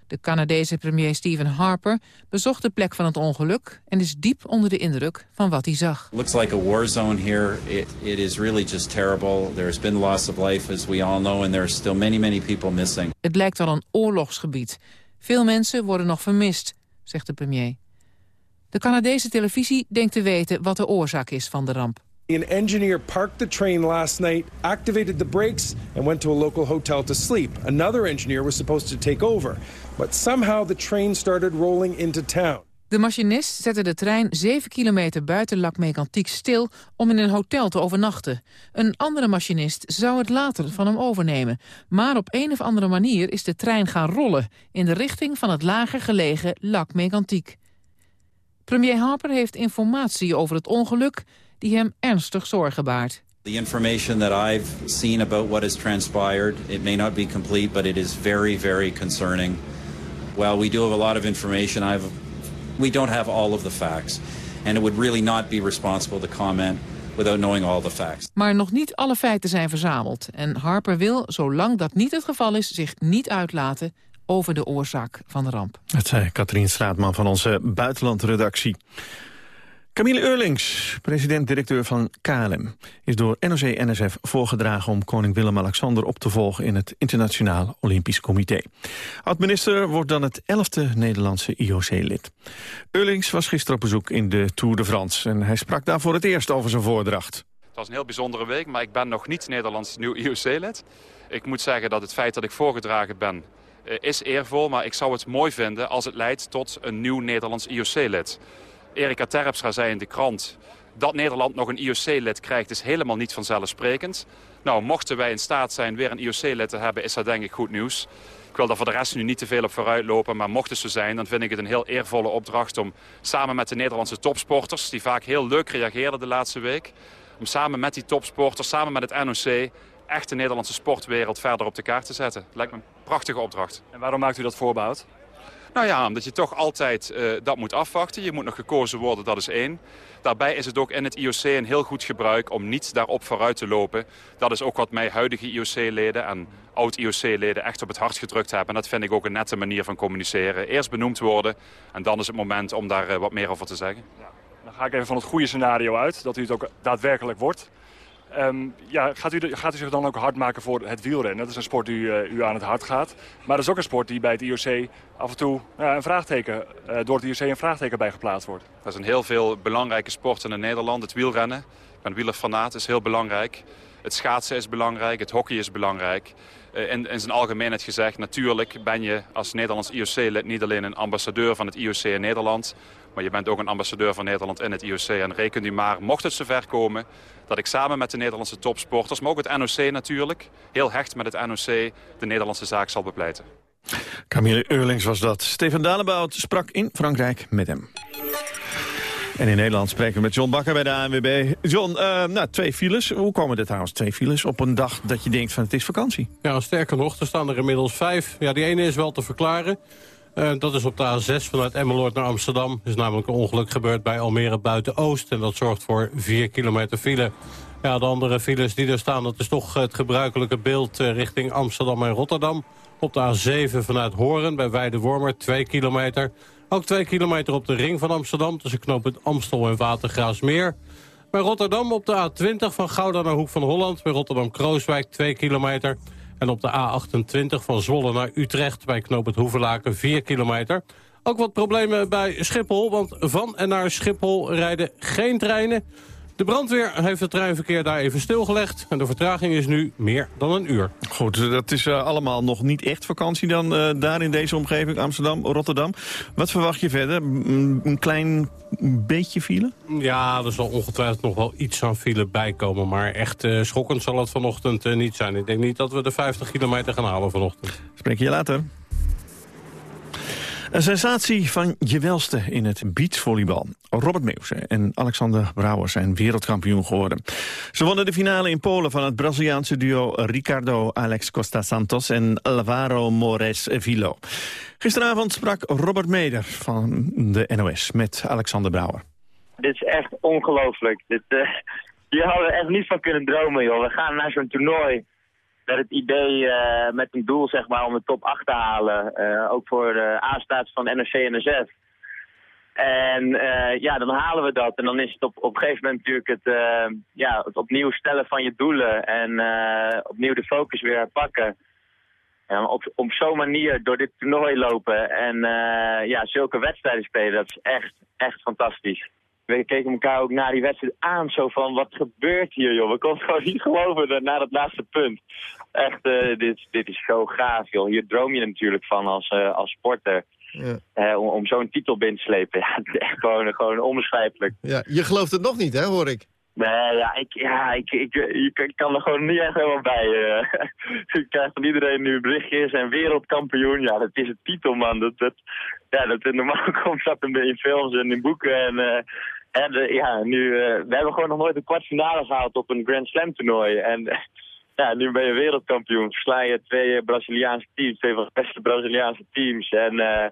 De Canadese premier Stephen Harper bezocht de plek van het ongeluk... en is diep onder de indruk van wat hij zag. looks like a war zone here. It, it is really just terrible. There's been loss of life, as we all know, and there are still many, many people missing. Het lijkt wel een oorlogsgebied. Veel mensen worden nog vermist, zegt de premier. De Canadese televisie denkt te weten wat de oorzaak is van de ramp. An engineer parked the train last night, activated the brakes, and went to a local hotel to sleep. Another engineer was supposed to take over, but somehow the train started rolling into town. De machinist zette de trein 7 kilometer buiten Lac Mégantic stil om in een hotel te overnachten. Een andere machinist zou het later van hem overnemen. Maar op een of andere manier is de trein gaan rollen in de richting van het lager gelegen Lac Mégantic. Premier Harper heeft informatie over het ongeluk die hem ernstig zorgen baart. The information that I've seen about what has transpired, it may not be complete, but it is very, very concerning. While we do have a lot of information, I've, we don't have all of the facts. And it would really not be responsible to comment without knowing all the facts. Maar nog niet alle feiten zijn verzameld. En Harper wil, zolang dat niet het geval is, zich niet uitlaten over de oorzaak van de ramp. Dat zei Katrien Straatman van onze buitenlandredactie. Camille Eurlings, president-directeur van KLM... is door NOC-NSF voorgedragen om koning Willem-Alexander op te volgen... in het Internationaal Olympisch Comité. Oud-minister wordt dan het elfde Nederlandse IOC-lid. Eurlings was gisteren op bezoek in de Tour de France... en hij sprak daar voor het eerst over zijn voordracht. Het was een heel bijzondere week, maar ik ben nog niet Nederlands nieuw IOC-lid. Ik moet zeggen dat het feit dat ik voorgedragen ben eh, is eervol... maar ik zou het mooi vinden als het leidt tot een nieuw Nederlands IOC-lid. Erika Terpstra zei in de krant... dat Nederland nog een IOC-lid krijgt is helemaal niet vanzelfsprekend. Nou, mochten wij in staat zijn weer een IOC-lid te hebben... is dat denk ik goed nieuws. Ik wil daar voor de rest nu niet te veel op vooruit lopen... maar mocht het zo zijn, dan vind ik het een heel eervolle opdracht... om samen met de Nederlandse topsporters... die vaak heel leuk reageerden de laatste week... om samen met die topsporters, samen met het NOC... echt de Nederlandse sportwereld verder op de kaart te zetten. Lijkt me een prachtige opdracht. En waarom maakt u dat voorbehoud? Nou ja, omdat je toch altijd eh, dat moet afwachten. Je moet nog gekozen worden, dat is één. Daarbij is het ook in het IOC een heel goed gebruik om niet daarop vooruit te lopen. Dat is ook wat mij huidige IOC-leden en oud-IOC-leden echt op het hart gedrukt hebben. En dat vind ik ook een nette manier van communiceren. Eerst benoemd worden en dan is het moment om daar eh, wat meer over te zeggen. Dan ga ik even van het goede scenario uit, dat u het ook daadwerkelijk wordt. Ehm, ja, gaat, u, gaat u zich dan ook hard maken voor het wielrennen? Dat is een sport die eh, u aan het hart gaat. Maar dat is ook een sport die bij het IOC af en toe ja, een vraagteken, eh, door het IOC een vraagteken bij geplaatst wordt. Er zijn heel veel belangrijke sporten in Nederland. Het wielrennen, ik ben is heel belangrijk. Het schaatsen is belangrijk, het hockey is belangrijk. Eh, In, in zijn algemeenheid gezegd, natuurlijk ben je als Nederlands IOC-lid niet alleen een ambassadeur van het IOC in Nederland, maar je bent ook een ambassadeur van Nederland in het IOC. En reken u maar, mocht het zover komen, dat ik samen met de Nederlandse topsporters, maar ook het NOC natuurlijk, heel hecht met het NOC, de Nederlandse zaak zal bepleiten. Camille Eurlings was dat. Steven Dalebout sprak in Frankrijk met hem. En in Nederland spreken we met John Bakker bij de ANWB. John, eh, nou, twee files. Hoe komen er trouwens twee files op een dag dat je denkt van het is vakantie? Ja, sterker nog, er staan er inmiddels vijf. Ja, die ene is wel te verklaren. Eh, dat is op de A6 vanuit Emmeloord naar Amsterdam. Er is namelijk een ongeluk gebeurd bij Almere Buiten-Oost. En dat zorgt voor 4 kilometer file. Ja, de andere files die er staan, dat is toch het gebruikelijke beeld eh, richting Amsterdam en Rotterdam. Op de A7 vanuit Horen bij Weidewormer, 2 kilometer. Ook 2 kilometer op de ring van Amsterdam tussen knooppunt Amstel en Watergraafsmeer. Bij Rotterdam op de A20 van Gouda naar Hoek van Holland. Bij Rotterdam-Krooswijk 2 kilometer. En op de A28 van Zwolle naar Utrecht bij knooppunt Hoevelaken 4 kilometer. Ook wat problemen bij Schiphol, want van en naar Schiphol rijden geen treinen. De brandweer heeft het treinverkeer daar even stilgelegd. En de vertraging is nu meer dan een uur. Goed, dat is eh, allemaal nog niet echt vakantie dan eh, daar in deze omgeving, Amsterdam, Rotterdam. Wat verwacht je verder? Een klein beetje file? Ja, er zal ongetwijfeld nog wel iets aan file bijkomen. Maar echt eh, schokkend zal het vanochtend eh, niet zijn. Ik denk niet dat we de 50 kilometer gaan halen vanochtend. Spreek je later. Een sensatie van je welste in het beachvolleybal. Robert Meeuwse en Alexander Brouwer zijn wereldkampioen geworden. Ze wonnen de finale in Polen van het Braziliaanse duo Ricardo Alex Costa Santos en Alvaro Mores Vilo. Gisteravond sprak Robert Meder van de NOS met Alexander Brouwer. Dit is echt ongelooflijk. Dit, eh, hier hadden echt niet van kunnen dromen, joh. We gaan naar zo'n toernooi met het idee, eh, met een doel zeg maar, om de top 8 te halen. eh, ook voor de A-staat van NRC en NSF. En eh, ja, dan halen we dat. En dan is het op, op een gegeven moment natuurlijk het, ja, het opnieuw stellen van je doelen. En opnieuw de focus weer pakken. Maar op, op zo'n manier door dit toernooi lopen en ja, zulke wedstrijden spelen, dat is echt, echt fantastisch. We keken elkaar ook na die wedstrijd aan, zo van, wat gebeurt hier, joh? We konden gewoon niet geloven na- dat laatste punt. Echt, eh, dit, dit is zo gaaf, joh. Hier droom je natuurlijk van als, eh, als sporter. Ja. Eh, om om zo'n titel binnen te slepen. Ja, het is echt gewoon, gewoon onbeschrijpelijk. Ja, je gelooft het nog niet, hè, hoor ik. Nee, ja, ik, ja ik, ik, kan er gewoon niet echt helemaal bij. eh. ik krijg van iedereen nu berichtjes en wereldkampioen. Ja, dat is een titel, man. Dat, dat, ja, dat normaal komt dat in films en in boeken. En, en eh, ja, nu, eh, we hebben gewoon nog nooit een kwartfinale gehaald op een Grand Slam toernooi. En ja, nu ben je wereldkampioen. Versla je twee Braziliaanse teams, twee van de beste Braziliaanse teams. En eh,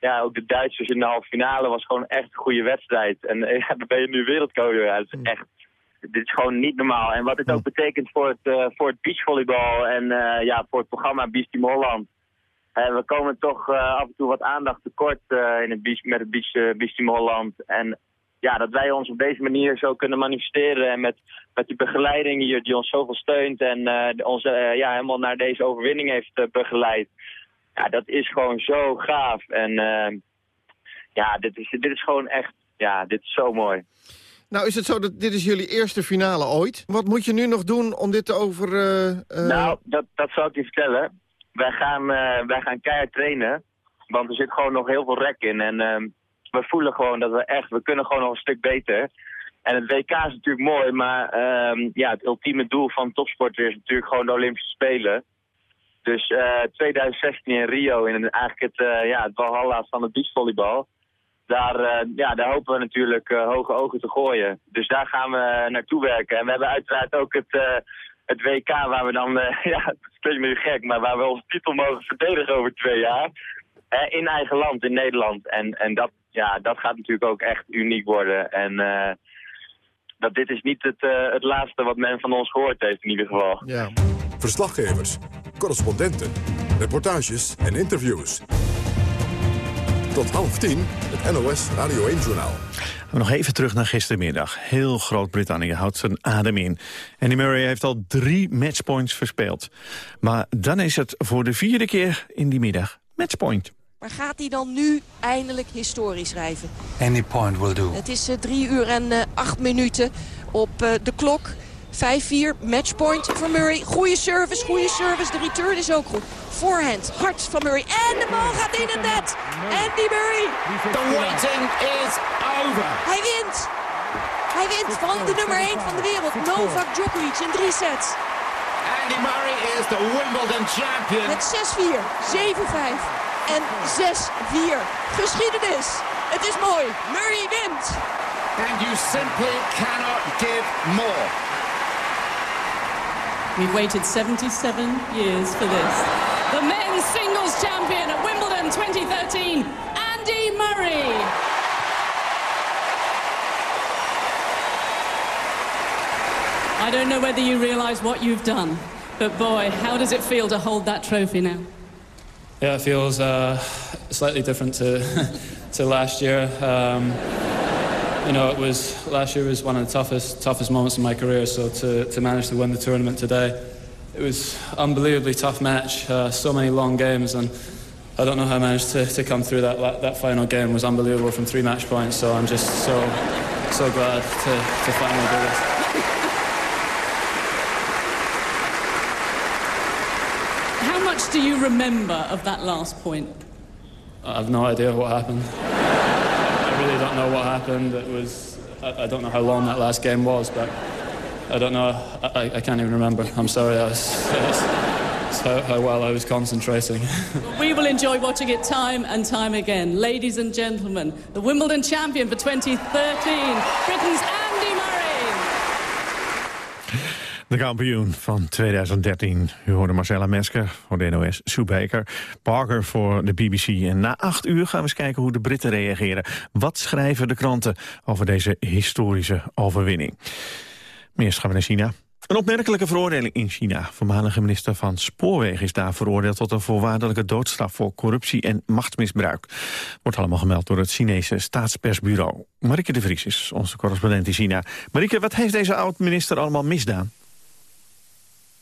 ja, ook de Duitsers in de halve finale was gewoon echt een goede wedstrijd. En ja, dan ben je nu wereldkampioen. Ja, dat is echt, dit is gewoon niet normaal. En wat het ook betekent voor het, voor het beachvolleybal en ja, voor het programma Beach Team Holland. Eh, we komen toch af en toe wat aandacht tekort in het beach, met het beach, beach Team Holland. En ja, dat wij ons op deze manier zo kunnen manifesteren. En met, met die begeleiding hier die ons zoveel steunt en eh, ons eh, ja, helemaal naar deze overwinning heeft eh, begeleid. Ja, dat is gewoon zo gaaf. En ja, dit is, dit is gewoon echt, ja, dit is zo mooi. Nou is het zo dat dit is jullie eerste finale ooit. Wat moet je nu nog doen om dit te over... Nou, dat, dat zal ik je vertellen. Wij gaan, wij gaan keihard trainen. Want er zit gewoon nog heel veel rek in. En ehm, we voelen gewoon dat we echt, we kunnen gewoon nog een stuk beter. En het WK is natuurlijk mooi, maar ehm, ja, het ultieme doel van topsporter is natuurlijk gewoon de Olympische Spelen. Dus eh 2016 in Rio, in eigenlijk het, eh, ja, het Valhalla van het beachvolleybal. Daar, eh, ja, daar hopen we natuurlijk eh, hoge ogen te gooien. Dus daar gaan we naartoe werken. En we hebben uiteraard ook het, eh, het WK waar we dan, eh, ja, het klinkt nu gek, maar waar we onze titel mogen verdedigen over twee jaar. Eh, in eigen land, in Nederland. En, en dat, ja, dat gaat natuurlijk ook echt uniek worden. En eh, dat dit is niet het, eh, het laatste wat men van ons gehoord heeft in ieder geval. Ja. Verslaggevers, correspondenten, reportages en interviews. Tot half tien, het NOS Radio 1-journaal. We nog even terug naar gistermiddag. Heel Groot-Brittannië houdt zijn adem in. Andy Murray heeft al drie matchpoints verspeeld. Maar dan is het voor de vierde keer in die middag matchpoint. Maar gaat hij dan nu eindelijk historie schrijven? Any point will do. Het is eh, drie uur en eh, acht minuten op eh, de klok. 5-4, matchpoint voor Murray. Goede service, goede service. De return is ook goed. Voorhand, hard van Murray. En de bal gaat in het net. Andy Murray. The waiting is over. Hij wint. Hij wint van de nummer 1 van de wereld. Novak Djokovic in drie sets. Andy Murray is the Wimbledon champion. Met 6-4, 7-5 en 6-4. Geschiedenis. Het is mooi. Murray wint. and you simply cannot give more. We've waited 77 years for this. The men's singles champion at Wimbledon 2013, Andy Murray. I don't know whether you realise what you've done, but boy, how does it feel to hold that trophy now? Yeah, it feels uh, slightly different to to last year. Um, you know, it was last year was one of the toughest toughest moments in my career. So to to manage to win the tournament today, it was unbelievably tough match. Uh, so many long games, and I don't know how I managed to, to come through that that final game. was unbelievable from three match points. So I'm just so so glad to to finally do this. How much do you remember of that last point? I have no idea what happened. I really don't know what happened. It was. I, I don't know how long that last game was, but I don't know. I, I, I can't even remember. I'm sorry. That's how, how well I was concentrating. We will enjoy watching it time and time again. Ladies and gentlemen, the Wimbledon champion for 2013, Britain's De kampioen van 2013. U hoorde Marcella Mesker voor de NOS, Sue Baker, Parker voor de BBC. En na acht uur gaan we eens kijken hoe de Britten reageren. Wat schrijven de kranten over deze historische overwinning? Maar eerst gaan we naar China. Een opmerkelijke veroordeling in China. Voormalige minister van Spoorwegen is daar veroordeeld tot een voorwaardelijke doodstraf voor corruptie en machtsmisbruik. Wordt allemaal gemeld door het Chinese staatspersbureau. Marike de Vries is onze correspondent in China. Marike, wat heeft deze oud-minister allemaal misdaan?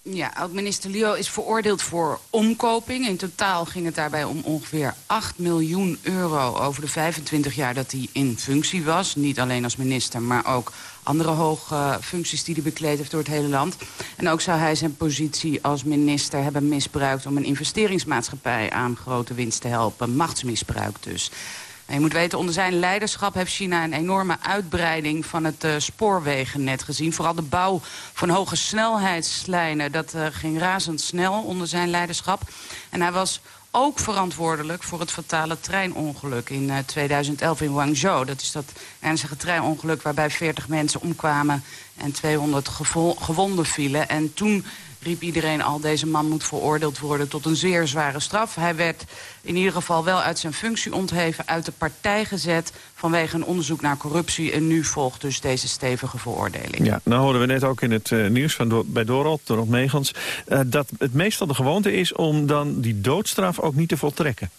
Ja, oud-minister Liu is veroordeeld voor omkoping. In totaal ging het daarbij om ongeveer 8 miljoen euro over de 25 jaar dat hij in functie was. Niet alleen als minister, maar ook andere hoge functies die hij bekleed heeft door het hele land. En ook zou hij zijn positie als minister hebben misbruikt om een investeringsmaatschappij aan grote winst te helpen. Machtsmisbruik dus. Je moet weten, onder zijn leiderschap heeft China een enorme uitbreiding van het uh, spoorwegennet gezien. Vooral de bouw van hoge snelheidslijnen, dat uh, ging razendsnel onder zijn leiderschap. En hij was ook verantwoordelijk voor het fatale treinongeluk in uh, 2011 in Guangzhou. Dat is dat ernstige treinongeluk waarbij 40 mensen omkwamen en 200 gewonden vielen. En toen riep iedereen al, deze man moet veroordeeld worden tot een zeer zware straf. Hij werd in ieder geval wel uit zijn functie ontheven, uit de partij gezet... vanwege een onderzoek naar corruptie. En nu volgt dus deze stevige veroordeling. Ja, nou hoorden we net ook in het uh, nieuws van bij Dorot, Dorot Meegans... Uh, dat het meestal de gewoonte is om dan die doodstraf ook niet te voltrekken.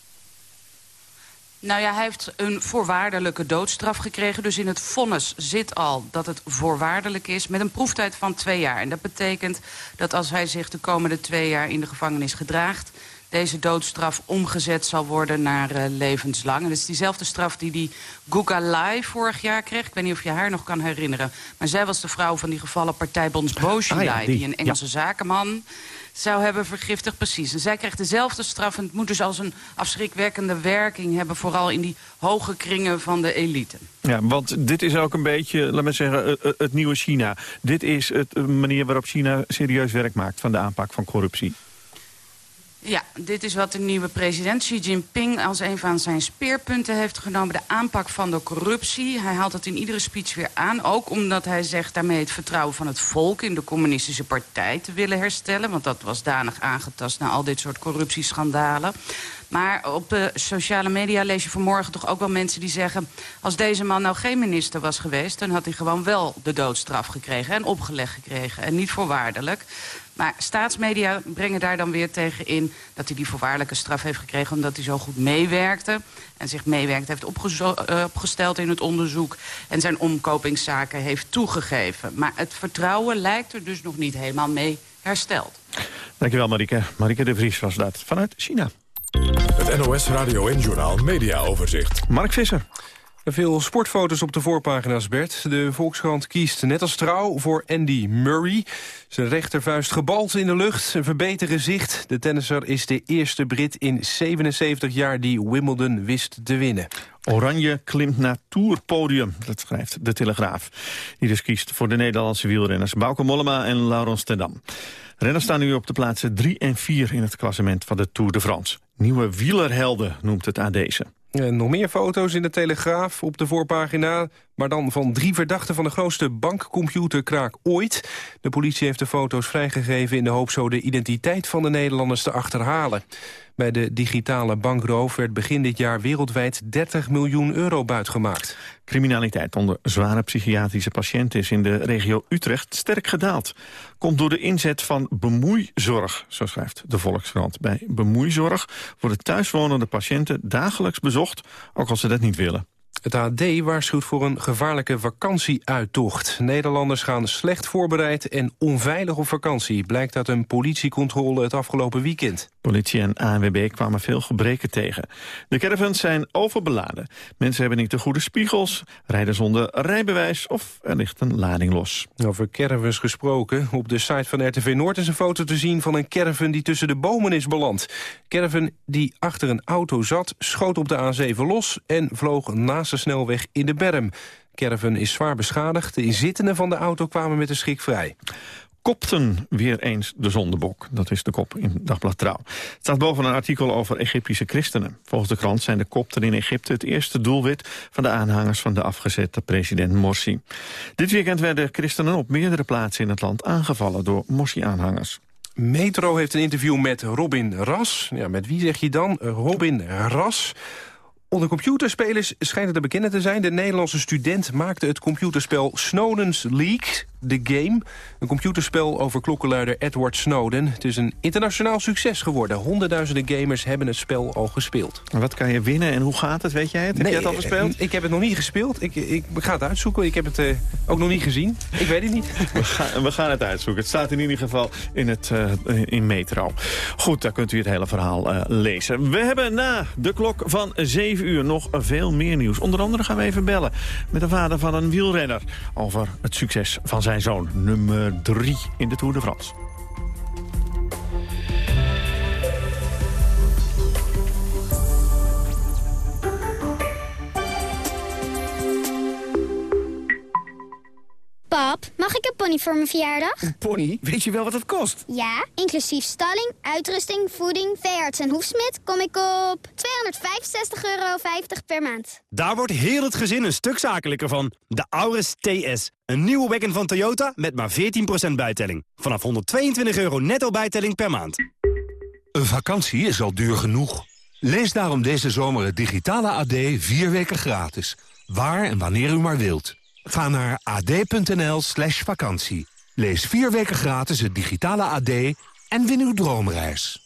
Nou ja, hij heeft een voorwaardelijke doodstraf gekregen. Dus in het vonnis zit al dat het voorwaardelijk is... met een proeftijd van twee jaar. En dat betekent dat als hij zich de komende twee jaar in de gevangenis gedraagt... deze doodstraf omgezet zal worden naar uh, levenslang. En dat is diezelfde straf die die Guga Lai vorig jaar kreeg. Ik weet niet of je haar nog kan herinneren. Maar zij was de vrouw van die gevallen partijbonds Boshi Lai... die, die een Engelse ja. zakenman zou hebben vergiftigd. Precies. En zij krijgt dezelfde straf. En het moet dus als een afschrikwekkende werking hebben... vooral in die hoge kringen van de elite. Ja, want dit is ook een beetje, laat me zeggen, het, het nieuwe China. Dit is het manier waarop China serieus werk maakt... van de aanpak van corruptie. Ja, dit is wat de nieuwe president Xi Jinping als een van zijn speerpunten heeft genomen. De aanpak van de corruptie. Hij haalt het in iedere speech weer aan. Ook omdat hij zegt daarmee het vertrouwen van het volk in de communistische partij te willen herstellen. Want dat was danig aangetast na al dit soort corruptieschandalen. Maar op de sociale media lees je vanmorgen toch ook wel mensen die zeggen... als deze man nou geen minister was geweest... dan had hij gewoon wel de doodstraf gekregen en opgelegd gekregen. En niet voorwaardelijk. Maar staatsmedia brengen daar dan weer tegen in... dat hij die voorwaardelijke straf heeft gekregen omdat hij zo goed meewerkte... en zich meewerkt heeft opgesteld in het onderzoek... en zijn omkopingszaken heeft toegegeven. Maar het vertrouwen lijkt er dus nog niet helemaal mee hersteld. Dankjewel Marike. Marike de Vries was dat vanuit China. Het NOS Radio en Journaal Media Overzicht. Mark Visser. Veel sportfoto's op de voorpagina's, Bert. De Volkskrant kiest net als trouw voor Andy Murray. Zijn rechtervuist gebald in de lucht, een verbeterd gezicht. De tennisser is de eerste Brit in 77 jaar die Wimbledon wist te winnen. Oranje klimt naar tourpodium, dat schrijft De Telegraaf. Die dus kiest voor de Nederlandse wielrenners Bauke Mollema en Laurens ten Dam. Renners staan nu op de plaatsen 3 en 4 in het klassement van de Tour de France. Nieuwe wielerhelden noemt het AD ze. Eh, nog meer foto's in de Telegraaf op de voorpagina... maar dan van drie verdachten van de grootste bankcomputerkraak ooit. De politie heeft de foto's vrijgegeven in de hoop zo de identiteit van de Nederlanders te achterhalen. Bij de digitale bankroof werd begin dit jaar wereldwijd 30 miljoen euro buitgemaakt. Criminaliteit onder zware psychiatrische patiënten is in de regio Utrecht sterk gedaald. Komt door de inzet van bemoeizorg, zo schrijft de Volkskrant. Bij bemoeizorg worden thuiswonende patiënten dagelijks bezocht, ook als ze dat niet willen. Het AD waarschuwt voor een gevaarlijke vakantieuittocht. Nederlanders gaan slecht voorbereid en onveilig op vakantie... blijkt uit een politiecontrole het afgelopen weekend. Politie en ANWB kwamen veel gebreken tegen. De caravans zijn overbeladen. Mensen hebben niet de goede spiegels, rijden zonder rijbewijs... of er ligt een lading los. Over caravans gesproken. Op de site van RTV Noord is een foto te zien van een caravan... die tussen de bomen is beland. Caravan die achter een auto zat, schoot op de A7 los... en vloog naast de snelweg in de berm. Caravan is zwaar beschadigd. De inzittenden van de auto kwamen met een schrik vrij. Kopten weer eens de zondebok. Dat is de kop in Dagblad Trouw. Het staat boven een artikel over Egyptische christenen. Volgens de krant zijn de kopten in Egypte het eerste doelwit... van de aanhangers van de afgezette president Morsi. Dit weekend werden christenen op meerdere plaatsen in het land aangevallen... door Morsi-aanhangers. Metro heeft een interview met Robin Ras. Ja, met wie zeg je dan? Robin Ras. Onder computerspelers schijnt het te bekennen te zijn. De Nederlandse student maakte het computerspel Snowden's Leak, The Game. Een computerspel over klokkenluider Edward Snowden. Het is een internationaal succes geworden. Honderdduizenden gamers hebben het spel al gespeeld. Wat kan je winnen en hoe gaat het, weet jij het? Heb jij het al gespeeld? Ik heb het nog niet gespeeld. Ik, ik ga het uitzoeken. Ik heb het uh, ook nog niet gezien. Ik weet het niet. We gaan, we gaan, het uitzoeken. Het staat in ieder geval in, het, uh, in Metro. Goed, daar kunt u het hele verhaal uh, lezen. We hebben na de klok van 7 uur nog veel meer nieuws. Onder andere gaan we even bellen met de vader van een wielrenner... over het succes van zijn zoon, nummer 3 in de Tour de France. Pap, mag ik een pony voor mijn verjaardag? Een pony? Weet je wel wat het kost? Ja, inclusief stalling, uitrusting, voeding, veearts en hoefsmid... kom ik op 265,50 euro per maand. Daar wordt heel het gezin een stuk zakelijker van. De Auris TS. Een nieuwe wagon van Toyota met maar 14% bijtelling. Vanaf 122 euro netto bijtelling per maand. Een vakantie is al duur genoeg. Lees daarom deze zomer het digitale AD vier weken gratis. Waar en wanneer u maar wilt. Ga naar ad.nl slash vakantie. Lees vier weken gratis het digitale AD en win uw droomreis.